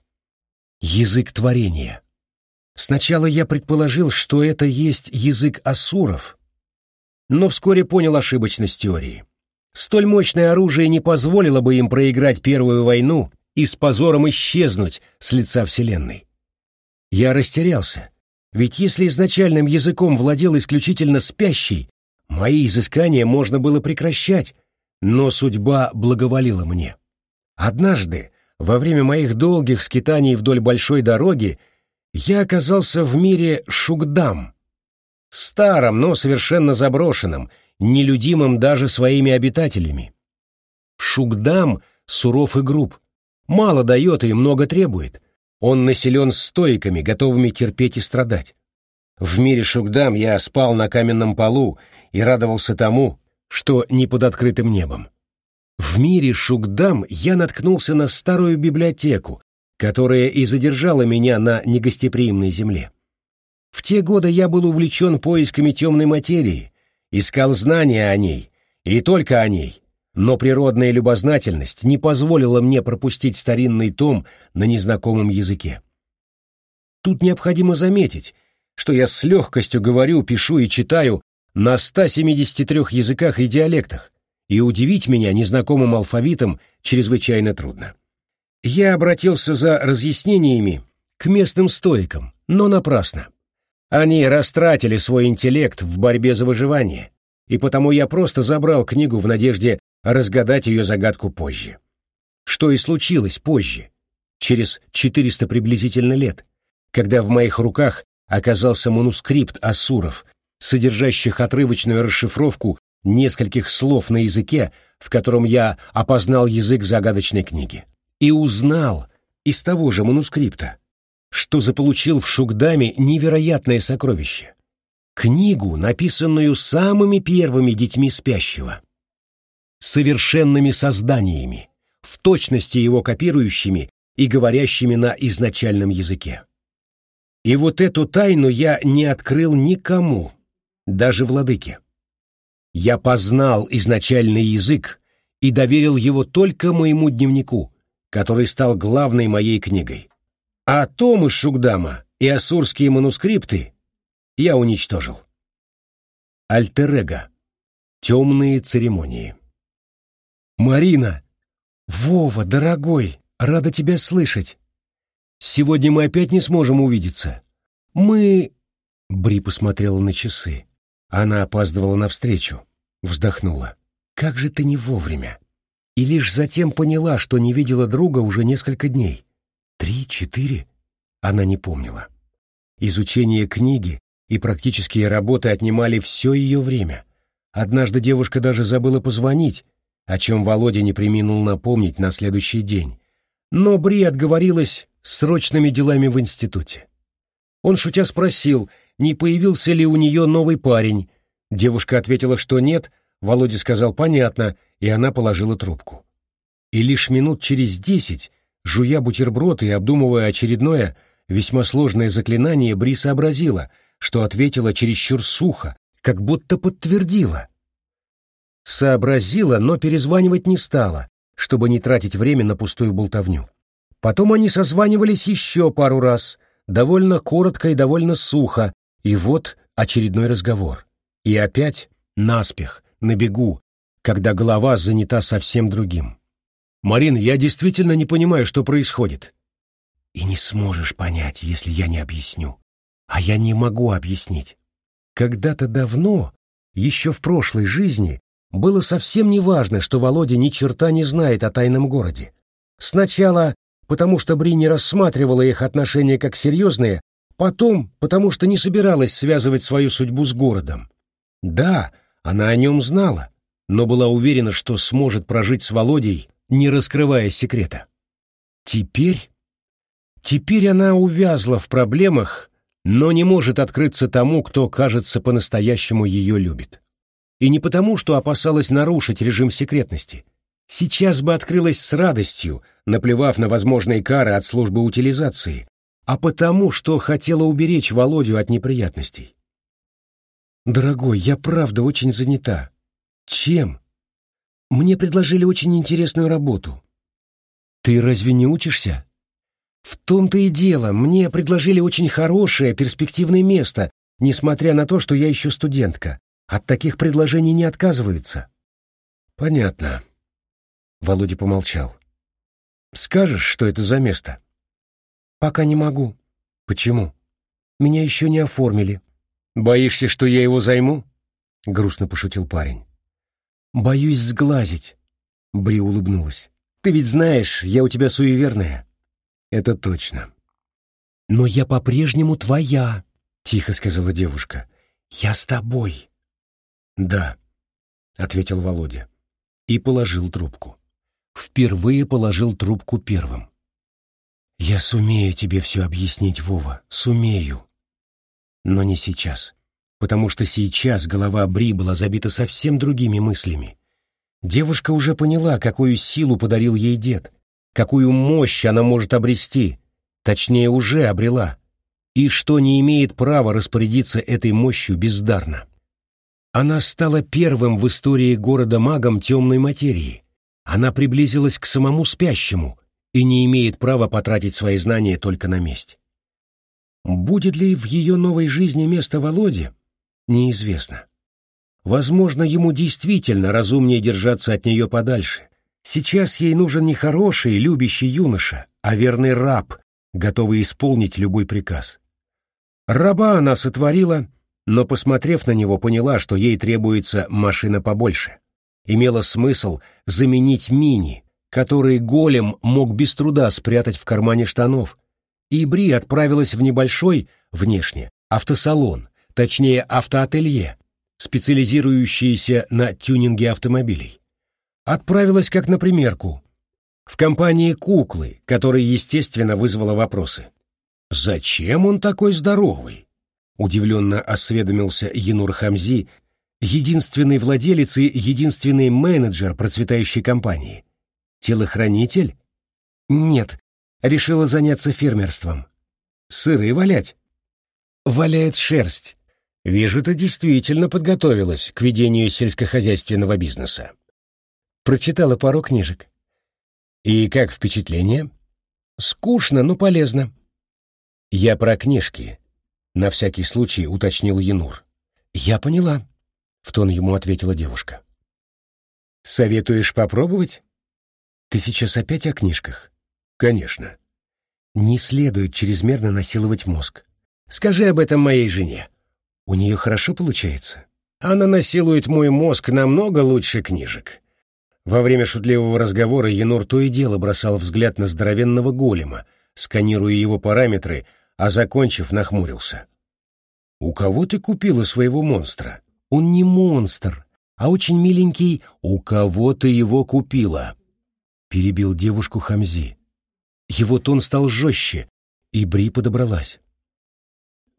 Язык творения. Сначала я предположил, что это есть язык асуров, но вскоре понял ошибочность теории. Столь мощное оружие не позволило бы им проиграть Первую войну и с позором исчезнуть с лица Вселенной. Я растерялся, ведь если изначальным языком владел исключительно спящий, Мои изыскания можно было прекращать, но судьба благоволила мне. Однажды, во время моих долгих скитаний вдоль большой дороги, я оказался в мире Шугдам, старом, но совершенно заброшенном, нелюдимым даже своими обитателями. Шугдам суров и груб, мало дает и много требует. Он населен стойками, готовыми терпеть и страдать. В мире Шугдам я спал на каменном полу и радовался тому, что не под открытым небом. В мире Шугдам я наткнулся на старую библиотеку, которая и задержала меня на негостеприимной земле. В те годы я был увлечен поисками темной материи, искал знания о ней, и только о ней, но природная любознательность не позволила мне пропустить старинный том на незнакомом языке. Тут необходимо заметить, что я с легкостью говорю, пишу и читаю на 173 языках и диалектах, и удивить меня незнакомым алфавитом чрезвычайно трудно. Я обратился за разъяснениями к местным стоикам, но напрасно. Они растратили свой интеллект в борьбе за выживание, и потому я просто забрал книгу в надежде разгадать ее загадку позже. Что и случилось позже, через 400 приблизительно лет, когда в моих руках оказался манускрипт Асуров, содержащих отрывочную расшифровку нескольких слов на языке, в котором я опознал язык загадочной книги. И узнал из того же манускрипта, что заполучил в Шугдаме невероятное сокровище. Книгу, написанную самыми первыми детьми спящего. Совершенными созданиями, в точности его копирующими и говорящими на изначальном языке. И вот эту тайну я не открыл никому, даже владыке. Я познал изначальный язык и доверил его только моему дневнику, который стал главной моей книгой. А томы Шугдама и асурские манускрипты я уничтожил. Альтер-эго. Темные церемонии. «Марина! Вова, дорогой, рада тебя слышать!» Сегодня мы опять не сможем увидеться. Мы...» Бри посмотрела на часы. Она опаздывала навстречу. Вздохнула. «Как же ты не вовремя!» И лишь затем поняла, что не видела друга уже несколько дней. Три, четыре? Она не помнила. Изучение книги и практические работы отнимали все ее время. Однажды девушка даже забыла позвонить, о чем Володя не приминул напомнить на следующий день. Но Бри отговорилась срочными делами в институте. Он, шутя, спросил, не появился ли у нее новый парень. Девушка ответила, что нет, Володя сказал «понятно», и она положила трубку. И лишь минут через десять, жуя бутерброд и обдумывая очередное, весьма сложное заклинание, Бри сообразила, что ответила чересчур сухо, как будто подтвердила. Сообразила, но перезванивать не стала, чтобы не тратить время на пустую болтовню. Потом они созванивались еще пару раз, довольно коротко и довольно сухо, и вот очередной разговор. И опять наспех, на бегу, когда голова занята совсем другим. «Марин, я действительно не понимаю, что происходит». «И не сможешь понять, если я не объясню. А я не могу объяснить. Когда-то давно, еще в прошлой жизни, было совсем не важно, что Володя ни черта не знает о тайном городе. Сначала потому что Бри не рассматривала их отношения как серьезные, потом потому что не собиралась связывать свою судьбу с городом. Да, она о нем знала, но была уверена, что сможет прожить с Володей, не раскрывая секрета. Теперь... Теперь она увязла в проблемах, но не может открыться тому, кто, кажется, по-настоящему ее любит. И не потому, что опасалась нарушить режим секретности, сейчас бы открылась с радостью, наплевав на возможные кары от службы утилизации, а потому, что хотела уберечь Володю от неприятностей. «Дорогой, я правда очень занята. Чем? Мне предложили очень интересную работу. Ты разве не учишься? В том-то и дело, мне предложили очень хорошее, перспективное место, несмотря на то, что я еще студентка. От таких предложений не отказываются. Понятно. Володя помолчал. «Скажешь, что это за место?» «Пока не могу». «Почему?» «Меня еще не оформили». «Боишься, что я его займу?» — грустно пошутил парень. «Боюсь сглазить», — Бри улыбнулась. «Ты ведь знаешь, я у тебя суеверная». «Это точно». «Но я по-прежнему твоя», — тихо сказала девушка. «Я с тобой». «Да», — ответил Володя и положил трубку впервые положил трубку первым. «Я сумею тебе все объяснить, Вова, сумею. Но не сейчас, потому что сейчас голова Бри была забита совсем другими мыслями. Девушка уже поняла, какую силу подарил ей дед, какую мощь она может обрести, точнее, уже обрела, и что не имеет права распорядиться этой мощью бездарно. Она стала первым в истории города магом темной материи, она приблизилась к самому спящему и не имеет права потратить свои знания только на месть. Будет ли в ее новой жизни место Володе, неизвестно. Возможно, ему действительно разумнее держаться от нее подальше. Сейчас ей нужен не хороший, любящий юноша, а верный раб, готовый исполнить любой приказ. Раба она сотворила, но, посмотрев на него, поняла, что ей требуется машина побольше. Имело смысл заменить мини, который голем мог без труда спрятать в кармане штанов, и Бри отправилась в небольшой, внешне, автосалон, точнее автоателье, специализирующееся на тюнинге автомобилей. Отправилась как на примерку, в компании «Куклы», которая, естественно, вызвала вопросы. «Зачем он такой здоровый?» — удивленно осведомился Янур Хамзи, единственный владелец и единственный менеджер процветающей компании. «Телохранитель?» «Нет, решила заняться фермерством. Сыры валять?» «Валяет шерсть. Вижу, ты действительно подготовилась к ведению сельскохозяйственного бизнеса. Прочитала пару книжек. И как впечатление? Скучно, но полезно. Я про книжки. На всякий случай уточнил Янур. Я поняла, в тон ему ответила девушка. Советуешь попробовать? Ты сейчас опять о книжках? Конечно. Не следует чрезмерно насиловать мозг. Скажи об этом моей жене. У нее хорошо получается. Она насилует мой мозг намного лучше книжек. Во время шутливого разговора Янур то и дело бросал взгляд на здоровенного голема, сканируя его параметры, а, закончив, нахмурился. «У кого ты купила своего монстра?» «Он не монстр, а очень миленький. У кого ты его купила?» Перебил девушку Хамзи. Его тон стал жестче, и Бри подобралась.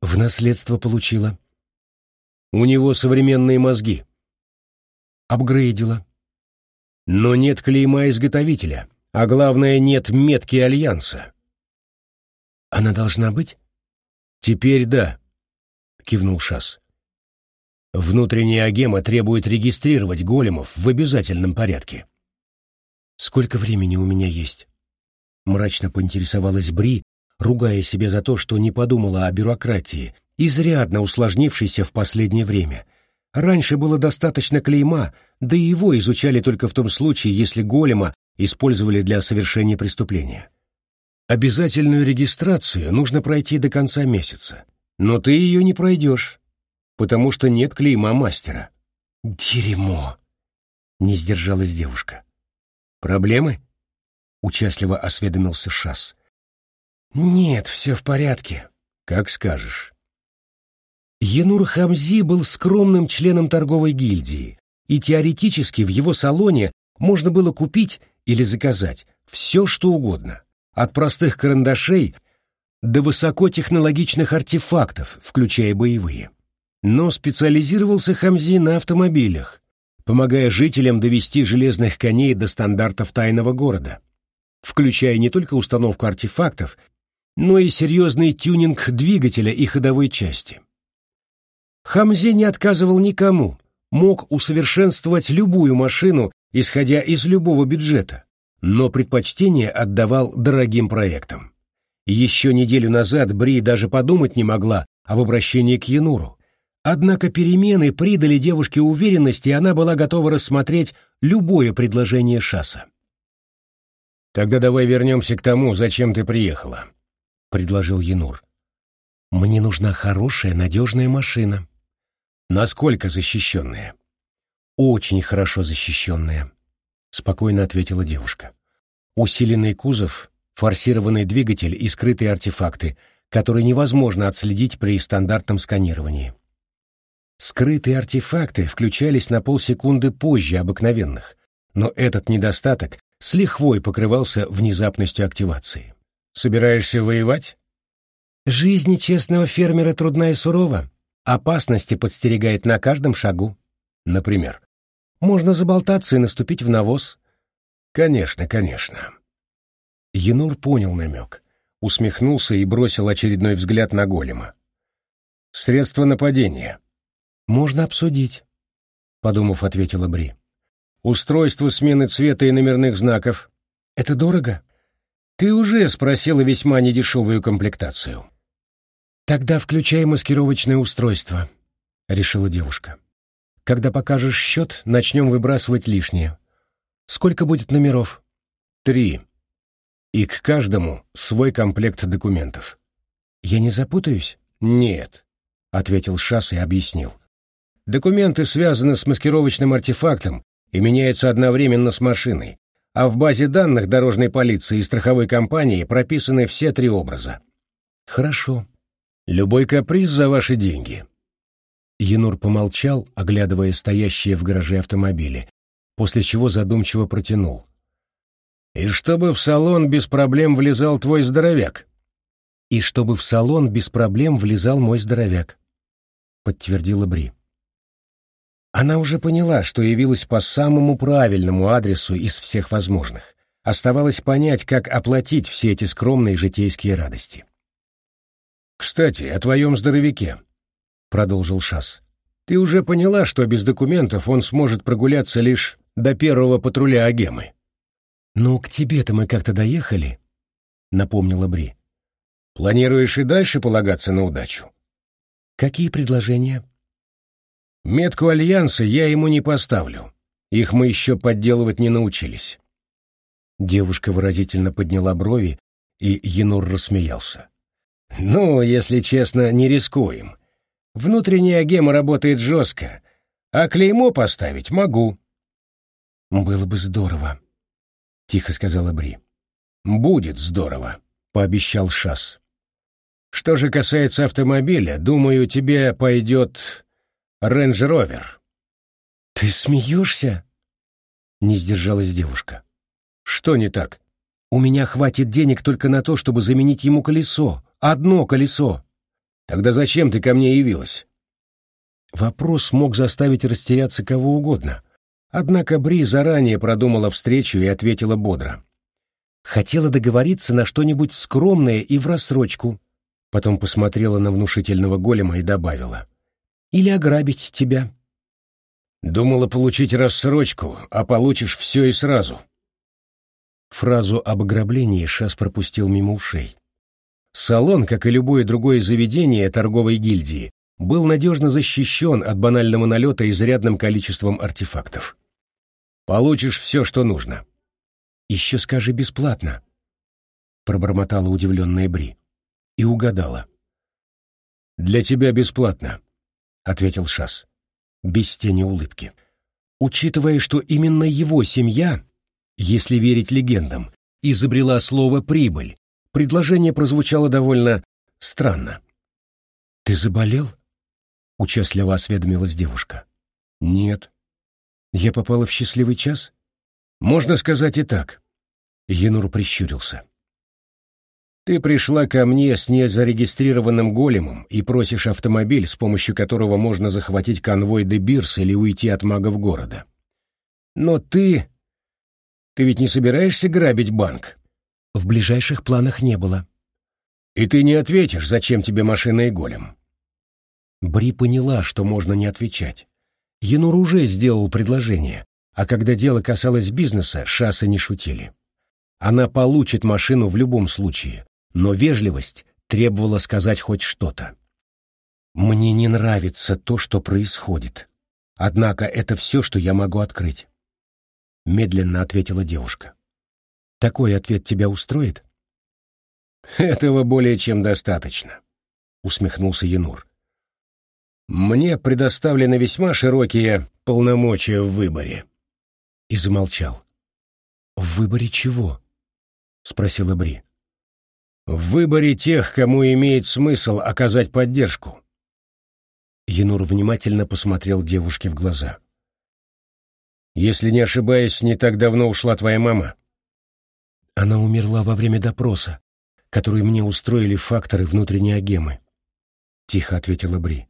«В наследство получила», у него современные мозги. Апгрейдила. Но нет клейма изготовителя, а главное, нет метки Альянса. Она должна быть? Теперь да, кивнул Шас. Внутренняя агема требует регистрировать големов в обязательном порядке. Сколько времени у меня есть? Мрачно поинтересовалась Бри, ругая себя за то, что не подумала о бюрократии изрядно усложнившийся в последнее время. Раньше было достаточно клейма, да и его изучали только в том случае, если голема использовали для совершения преступления. Обязательную регистрацию нужно пройти до конца месяца, но ты ее не пройдешь, потому что нет клейма мастера. «Дерьмо!» — не сдержалась девушка. «Проблемы?» — участливо осведомился Шас. «Нет, все в порядке». «Как скажешь». Енур Хамзи был скромным членом торговой гильдии, и теоретически в его салоне можно было купить или заказать все, что угодно, от простых карандашей до высокотехнологичных артефактов, включая боевые. Но специализировался Хамзи на автомобилях, помогая жителям довести железных коней до стандартов тайного города, включая не только установку артефактов, но и серьезный тюнинг двигателя и ходовой части. Хамзе не отказывал никому, мог усовершенствовать любую машину, исходя из любого бюджета, но предпочтение отдавал дорогим проектам. Еще неделю назад Бри даже подумать не могла об обращении к Януру. Однако перемены придали девушке уверенности, и она была готова рассмотреть любое предложение Шаса. «Тогда давай вернемся к тому, зачем ты приехала», — предложил Янур. «Мне нужна хорошая, надежная машина», Насколько защищенные? Очень хорошо защищенные, спокойно ответила девушка. Усиленный кузов, форсированный двигатель и скрытые артефакты, которые невозможно отследить при стандартном сканировании. Скрытые артефакты включались на полсекунды позже обыкновенных, но этот недостаток с лихвой покрывался внезапностью активации. «Собираешься воевать?» «Жизнь честного фермера трудна и сурова», Опасности подстерегает на каждом шагу. Например, можно заболтаться и наступить в навоз. Конечно, конечно. Янур понял намек, усмехнулся и бросил очередной взгляд на голема. Средства нападения. Можно обсудить, подумав, ответила Бри. Устройство смены цвета и номерных знаков. Это дорого? Ты уже спросила весьма недешевую комплектацию. «Тогда включай маскировочное устройство», — решила девушка. «Когда покажешь счет, начнем выбрасывать лишнее. Сколько будет номеров?» «Три. И к каждому свой комплект документов». «Я не запутаюсь?» «Нет», — ответил Шас и объяснил. «Документы связаны с маскировочным артефактом и меняются одновременно с машиной, а в базе данных дорожной полиции и страховой компании прописаны все три образа». «Хорошо», Любой каприз за ваши деньги. Янур помолчал, оглядывая стоящие в гараже автомобили, после чего задумчиво протянул. «И чтобы в салон без проблем влезал твой здоровяк». «И чтобы в салон без проблем влезал мой здоровяк», — подтвердила Бри. Она уже поняла, что явилась по самому правильному адресу из всех возможных. Оставалось понять, как оплатить все эти скромные житейские радости. «Кстати, о твоем здоровяке», — продолжил Шас. «Ты уже поняла, что без документов он сможет прогуляться лишь до первого патруля Агемы?» «Ну, к тебе-то мы как-то доехали», — напомнила Бри. «Планируешь и дальше полагаться на удачу?» «Какие предложения?» «Метку Альянса я ему не поставлю. Их мы еще подделывать не научились». Девушка выразительно подняла брови, и Янур рассмеялся. «Ну, если честно, не рискуем. Внутренняя гема работает жестко, а клеймо поставить могу». «Было бы здорово», — тихо сказала Бри. «Будет здорово», — пообещал Шас. «Что же касается автомобиля, думаю, тебе пойдет Range Rover». «Ты смеешься?» — не сдержалась девушка. «Что не так?» «У меня хватит денег только на то, чтобы заменить ему колесо. Одно колесо. Тогда зачем ты ко мне явилась? Вопрос мог заставить растеряться кого угодно. Однако Бри заранее продумала встречу и ответила бодро. Хотела договориться на что-нибудь скромное и в рассрочку. Потом посмотрела на внушительного голема и добавила. Или ограбить тебя. Думала получить рассрочку, а получишь все и сразу. Фразу об ограблении Шас пропустил мимо ушей. Салон, как и любое другое заведение торговой гильдии, был надежно защищен от банального налета изрядным количеством артефактов. «Получишь все, что нужно». «Еще скажи бесплатно», — пробормотала удивленная Бри. И угадала. «Для тебя бесплатно», — ответил Шас, без тени улыбки. Учитывая, что именно его семья, если верить легендам, изобрела слово «прибыль», Предложение прозвучало довольно странно. «Ты заболел?» — участливо осведомилась девушка. «Нет». «Я попала в счастливый час?» «Можно сказать и так». Янур прищурился. «Ты пришла ко мне с незарегистрированным големом и просишь автомобиль, с помощью которого можно захватить конвой де Бирс или уйти от магов города. Но ты... Ты ведь не собираешься грабить банк?» В ближайших планах не было. И ты не ответишь, зачем тебе машина и голем. Бри поняла, что можно не отвечать. Янур уже сделал предложение, а когда дело касалось бизнеса, шассы не шутили. Она получит машину в любом случае, но вежливость требовала сказать хоть что-то. «Мне не нравится то, что происходит. Однако это все, что я могу открыть», — медленно ответила девушка. Такой ответ тебя устроит? Этого более чем достаточно, усмехнулся Янур. Мне предоставлены весьма широкие полномочия в выборе. И замолчал. В выборе чего? спросила Бри. В выборе тех, кому имеет смысл оказать поддержку. Янур внимательно посмотрел девушке в глаза. Если не ошибаюсь, не так давно ушла твоя мама. Она умерла во время допроса, который мне устроили факторы внутренней агемы. Тихо ответила Бри,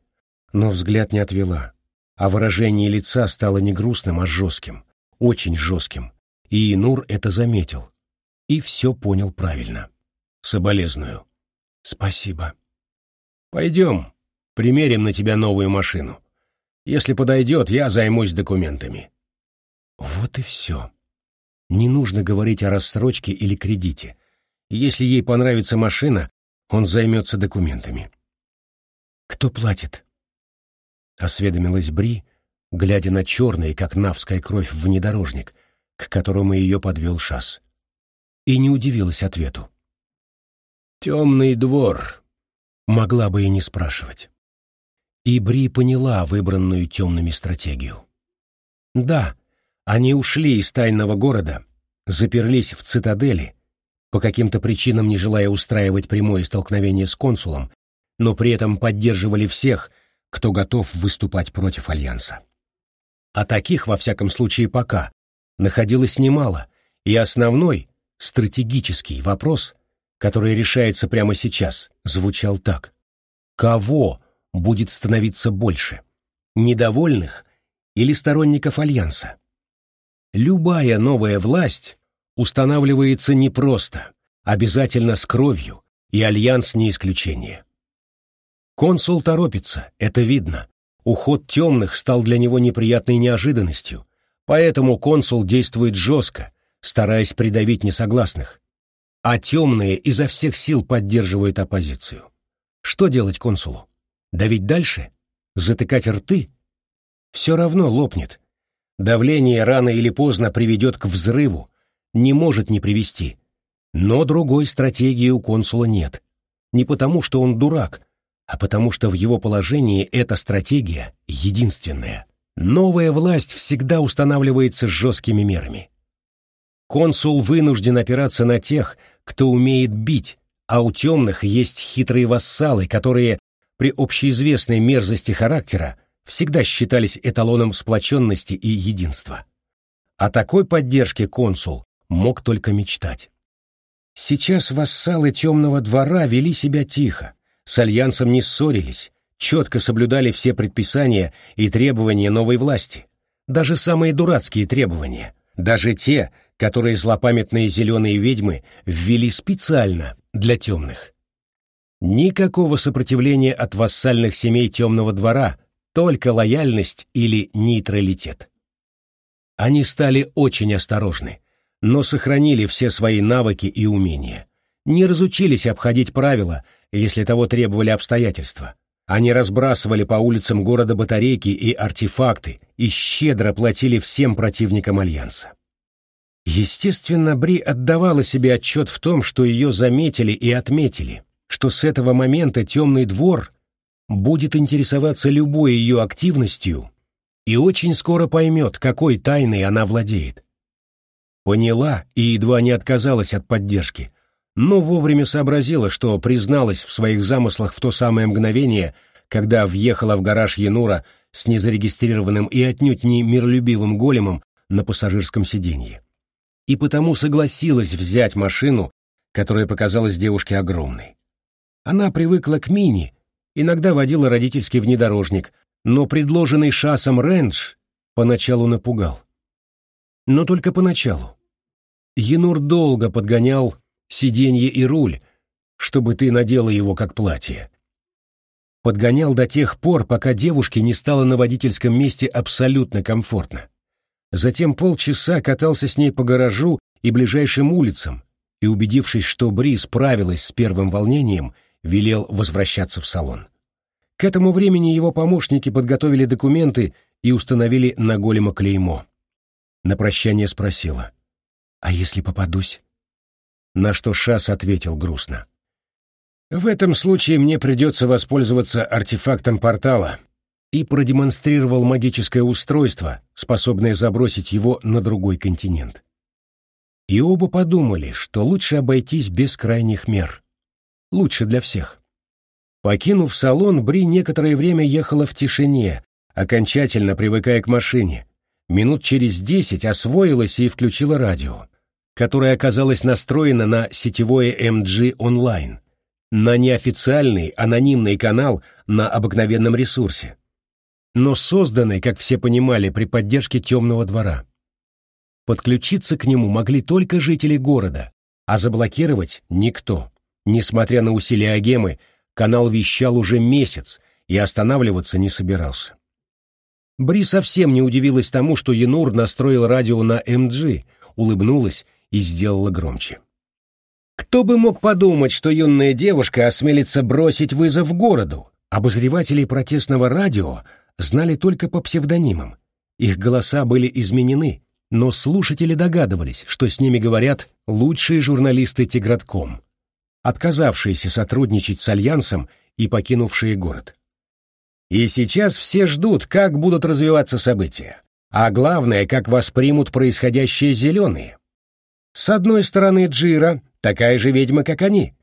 но взгляд не отвела, а выражение лица стало не грустным, а жестким, очень жестким, и Инур это заметил и все понял правильно. Соболезную. Спасибо. Пойдем, примерим на тебя новую машину. Если подойдет, я займусь документами. Вот и все. Не нужно говорить о рассрочке или кредите. Если ей понравится машина, он займется документами. «Кто платит?» — осведомилась Бри, глядя на черный, как навская кровь, внедорожник, к которому ее подвел шас. И не удивилась ответу. «Темный двор», — могла бы и не спрашивать. И Бри поняла выбранную темными стратегию. Да, они ушли из тайного города, заперлись в цитадели, по каким-то причинам не желая устраивать прямое столкновение с консулом, но при этом поддерживали всех, кто готов выступать против Альянса. А таких, во всяком случае, пока, находилось немало, и основной, стратегический вопрос, который решается прямо сейчас, звучал так. Кого будет становиться больше? Недовольных или сторонников Альянса? Любая новая власть устанавливается непросто, обязательно с кровью, и Альянс не исключение. Консул торопится, это видно. Уход темных стал для него неприятной неожиданностью, поэтому консул действует жестко, стараясь придавить несогласных. А темные изо всех сил поддерживают оппозицию. Что делать консулу? Давить дальше? Затыкать рты? Все равно лопнет. Давление рано или поздно приведет к взрыву, не может не привести. Но другой стратегии у консула нет. Не потому, что он дурак, а потому что в его положении эта стратегия единственная. Новая власть всегда устанавливается жесткими мерами. Консул вынужден опираться на тех, кто умеет бить, а у темных есть хитрые вассалы, которые при общеизвестной мерзости характера всегда считались эталоном сплоченности и единства. О такой поддержке консул мог только мечтать. Сейчас вассалы темного двора вели себя тихо, с альянсом не ссорились, четко соблюдали все предписания и требования новой власти, даже самые дурацкие требования, даже те, которые злопамятные зеленые ведьмы ввели специально для темных. Никакого сопротивления от вассальных семей темного двора, только лояльность или нейтралитет. Они стали очень осторожны, но сохранили все свои навыки и умения. Не разучились обходить правила, если того требовали обстоятельства. Они разбрасывали по улицам города батарейки и артефакты и щедро платили всем противникам Альянса. Естественно, Бри отдавала себе отчет в том, что ее заметили и отметили, что с этого момента темный двор будет интересоваться любой ее активностью и очень скоро поймет, какой тайной она владеет. Поняла и едва не отказалась от поддержки, но вовремя сообразила, что призналась в своих замыслах в то самое мгновение, когда въехала в гараж Янура с незарегистрированным и отнюдь не миролюбивым големом на пассажирском сиденье. И потому согласилась взять машину, которая показалась девушке огромной. Она привыкла к мини, иногда водила родительский внедорожник, но предложенный шасом рендж поначалу напугал. Но только поначалу. Янур долго подгонял сиденье и руль, чтобы ты надела его как платье. Подгонял до тех пор, пока девушке не стало на водительском месте абсолютно комфортно. Затем полчаса катался с ней по гаражу и ближайшим улицам, и, убедившись, что Бри справилась с первым волнением, велел возвращаться в салон. К этому времени его помощники подготовили документы и установили на голема клеймо. На прощание спросила, «А если попадусь?» На что Шас ответил грустно. «В этом случае мне придется воспользоваться артефактом портала» и продемонстрировал магическое устройство, способное забросить его на другой континент. И оба подумали, что лучше обойтись без крайних мер. Лучше для всех. Покинув салон, Бри некоторое время ехала в тишине, окончательно привыкая к машине. Минут через десять освоилась и включила радио которая оказалась настроена на сетевое MG онлайн, на неофициальный анонимный канал на обыкновенном ресурсе, но созданный, как все понимали, при поддержке темного двора. Подключиться к нему могли только жители города, а заблокировать никто. Несмотря на усилия Агемы, канал вещал уже месяц и останавливаться не собирался. Бри совсем не удивилась тому, что Янур настроил радио на МГ, улыбнулась и сделала громче. Кто бы мог подумать, что юная девушка осмелится бросить вызов городу, Обозревателей протестного радио знали только по псевдонимам. Их голоса были изменены, но слушатели догадывались, что с ними говорят лучшие журналисты Тигратком, отказавшиеся сотрудничать с Альянсом и покинувшие город. И сейчас все ждут, как будут развиваться события, а главное, как воспримут происходящее зеленые. С одной стороны Джира, такая же ведьма, как они.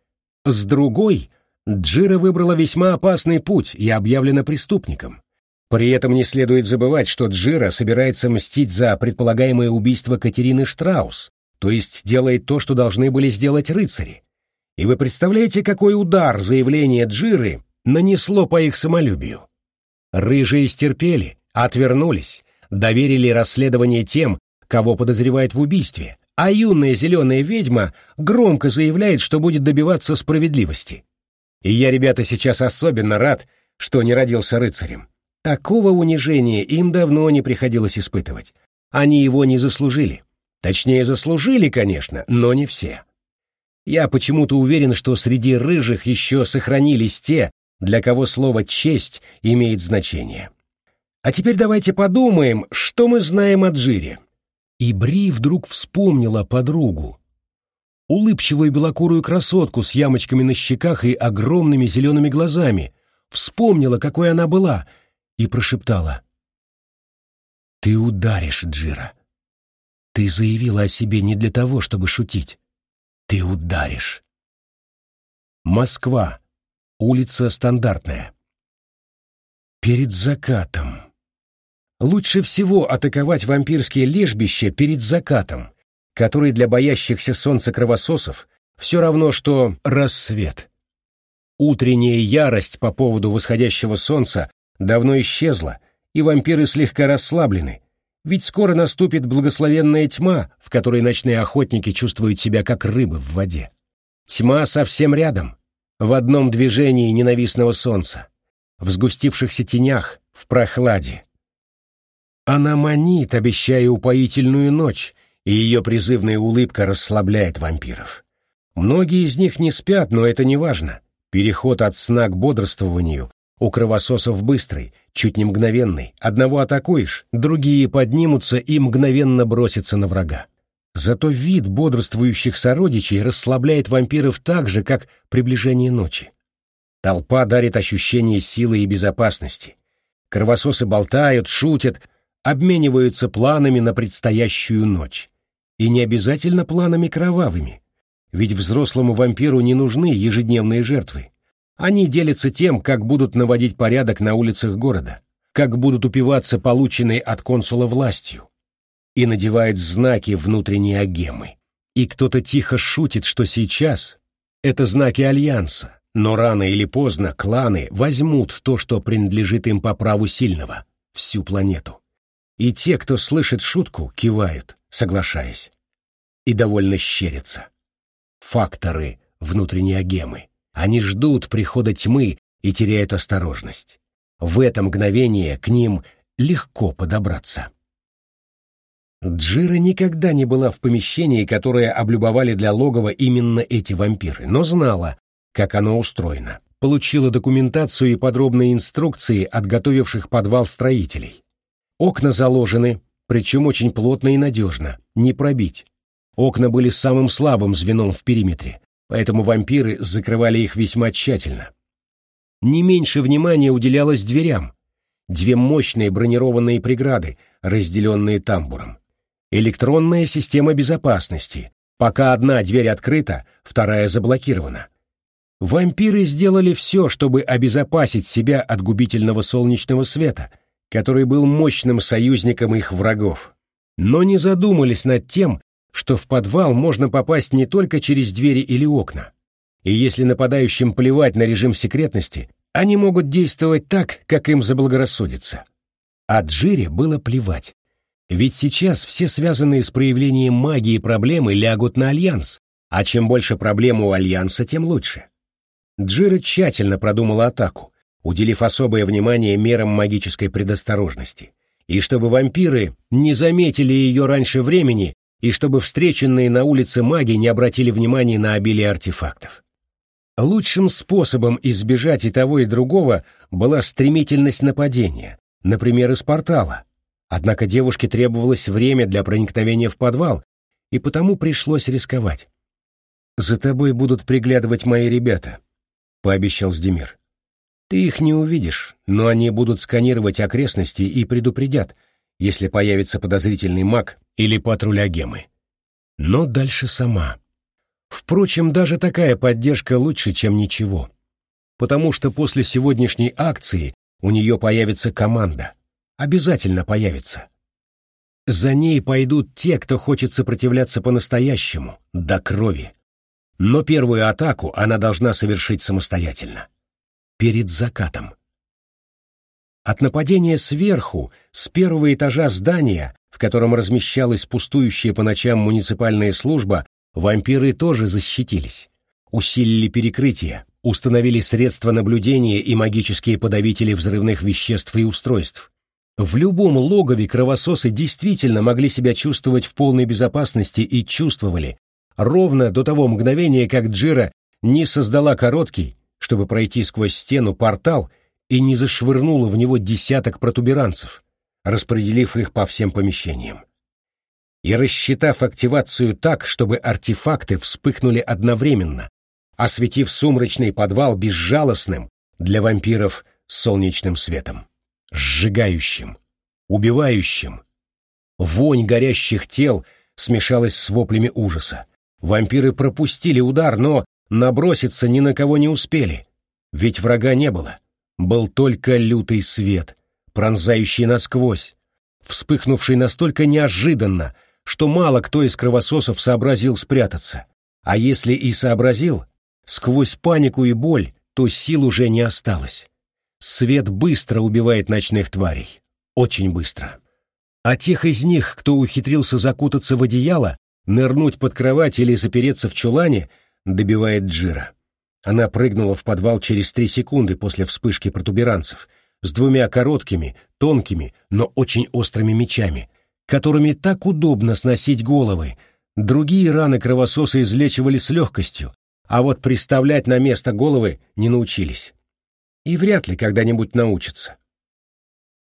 С другой, Джира выбрала весьма опасный путь и объявлена преступником. При этом не следует забывать, что Джира собирается мстить за предполагаемое убийство Катерины Штраус, то есть делает то, что должны были сделать рыцари. И вы представляете, какой удар заявление Джиры нанесло по их самолюбию? Рыжие стерпели, отвернулись, доверили расследование тем, кого подозревают в убийстве, а юная зеленая ведьма громко заявляет, что будет добиваться справедливости. И я, ребята, сейчас особенно рад, что не родился рыцарем. Такого унижения им давно не приходилось испытывать. Они его не заслужили. Точнее, заслужили, конечно, но не все. Я почему-то уверен, что среди рыжих еще сохранились те, для кого слово «честь» имеет значение. А теперь давайте подумаем, что мы знаем о Джире. И Бри вдруг вспомнила подругу. Улыбчивую белокурую красотку с ямочками на щеках и огромными зелеными глазами. Вспомнила, какой она была, и прошептала. «Ты ударишь, Джира. Ты заявила о себе не для того, чтобы шутить. Ты ударишь». Москва. Улица Стандартная. Перед закатом. Лучше всего атаковать вампирские лежбища перед закатом, который для боящихся солнца кровососов все равно, что рассвет. Утренняя ярость по поводу восходящего солнца давно исчезла, и вампиры слегка расслаблены, ведь скоро наступит благословенная тьма, в которой ночные охотники чувствуют себя как рыбы в воде. Тьма совсем рядом, в одном движении ненавистного солнца, в сгустившихся тенях, в прохладе. Она манит, обещая упоительную ночь, и ее призывная улыбка расслабляет вампиров. Многие из них не спят, но это не важно. Переход от сна к бодрствованию у кровососов быстрый, чуть не мгновенный. Одного атакуешь, другие поднимутся и мгновенно бросятся на врага. Зато вид бодрствующих сородичей расслабляет вампиров так же, как приближение ночи. Толпа дарит ощущение силы и безопасности. Кровососы болтают, шутят, обмениваются планами на предстоящую ночь. И не обязательно планами кровавыми, ведь взрослому вампиру не нужны ежедневные жертвы. Они делятся тем, как будут наводить порядок на улицах города, как будут упиваться полученной от консула властью, и надевает знаки внутренней агемы. И кто-то тихо шутит, что сейчас это знаки Альянса, но рано или поздно кланы возьмут то, что принадлежит им по праву сильного, всю планету. И те, кто слышит шутку, кивают, соглашаясь. И довольно щерятся. Факторы внутренней агемы. Они ждут прихода тьмы и теряют осторожность. В это мгновение к ним легко подобраться. Джира никогда не была в помещении, которое облюбовали для логова именно эти вампиры, но знала, как оно устроено. Получила документацию и подробные инструкции от готовивших подвал строителей. Окна заложены, причем очень плотно и надежно, не пробить. Окна были самым слабым звеном в периметре, поэтому вампиры закрывали их весьма тщательно. Не меньше внимания уделялось дверям. Две мощные бронированные преграды, разделенные тамбуром. Электронная система безопасности. Пока одна дверь открыта, вторая заблокирована. Вампиры сделали все, чтобы обезопасить себя от губительного солнечного света — который был мощным союзником их врагов, но не задумались над тем, что в подвал можно попасть не только через двери или окна. И если нападающим плевать на режим секретности, они могут действовать так, как им заблагорассудится. А Джире было плевать. Ведь сейчас все связанные с проявлением магии проблемы лягут на Альянс, а чем больше проблем у Альянса, тем лучше. Джира тщательно продумала атаку, уделив особое внимание мерам магической предосторожности, и чтобы вампиры не заметили ее раньше времени, и чтобы встреченные на улице маги не обратили внимания на обилие артефактов. Лучшим способом избежать и того, и другого была стремительность нападения, например, из портала. Однако девушке требовалось время для проникновения в подвал, и потому пришлось рисковать. «За тобой будут приглядывать мои ребята», — пообещал Сдемир. «Ты их не увидишь, но они будут сканировать окрестности и предупредят, если появится подозрительный маг или патруль Агемы. Но дальше сама. Впрочем, даже такая поддержка лучше, чем ничего. Потому что после сегодняшней акции у нее появится команда. Обязательно появится. За ней пойдут те, кто хочет сопротивляться по-настоящему, до крови. Но первую атаку она должна совершить самостоятельно. Перед закатом. От нападения сверху, с первого этажа здания, в котором размещалась пустующая по ночам муниципальная служба, вампиры тоже защитились. Усилили перекрытие, установили средства наблюдения и магические подавители взрывных веществ и устройств. В любом логове кровососы действительно могли себя чувствовать в полной безопасности и чувствовали, ровно до того мгновения, как Джира не создала короткий, чтобы пройти сквозь стену, портал и не зашвырнула в него десяток протуберанцев, распределив их по всем помещениям. И рассчитав активацию так, чтобы артефакты вспыхнули одновременно, осветив сумрачный подвал безжалостным для вампиров солнечным светом, сжигающим, убивающим. Вонь горящих тел смешалась с воплями ужаса. Вампиры пропустили удар, но наброситься ни на кого не успели, ведь врага не было был только лютый свет, пронзающий насквозь, вспыхнувший настолько неожиданно, что мало кто из кровососов сообразил спрятаться. А если и сообразил, сквозь панику и боль, то сил уже не осталось. Свет быстро убивает ночных тварей. Очень быстро. А тех из них, кто ухитрился закутаться в одеяло, нырнуть под кровать или запереться в чулане, добивает Джира. Она прыгнула в подвал через три секунды после вспышки протуберанцев с двумя короткими, тонкими, но очень острыми мечами, которыми так удобно сносить головы. Другие раны кровососы излечивали с легкостью, а вот приставлять на место головы не научились. И вряд ли когда-нибудь научатся.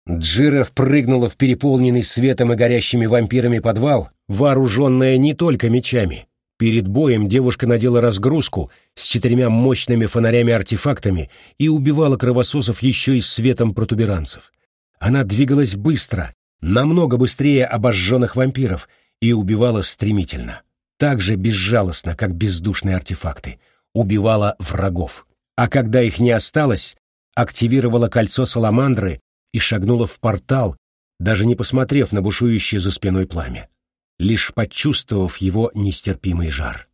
Джира впрыгнула в переполненный светом и горящими вампирами подвал, вооруженная не только мечами, Перед боем девушка надела разгрузку с четырьмя мощными фонарями-артефактами и убивала кровососов еще и светом протуберанцев. Она двигалась быстро, намного быстрее обожженных вампиров, и убивала стремительно, так же безжалостно, как бездушные артефакты. Убивала врагов. А когда их не осталось, активировала кольцо саламандры и шагнула в портал, даже не посмотрев на бушующее за спиной пламя лишь почувствовав его нестерпимый жар.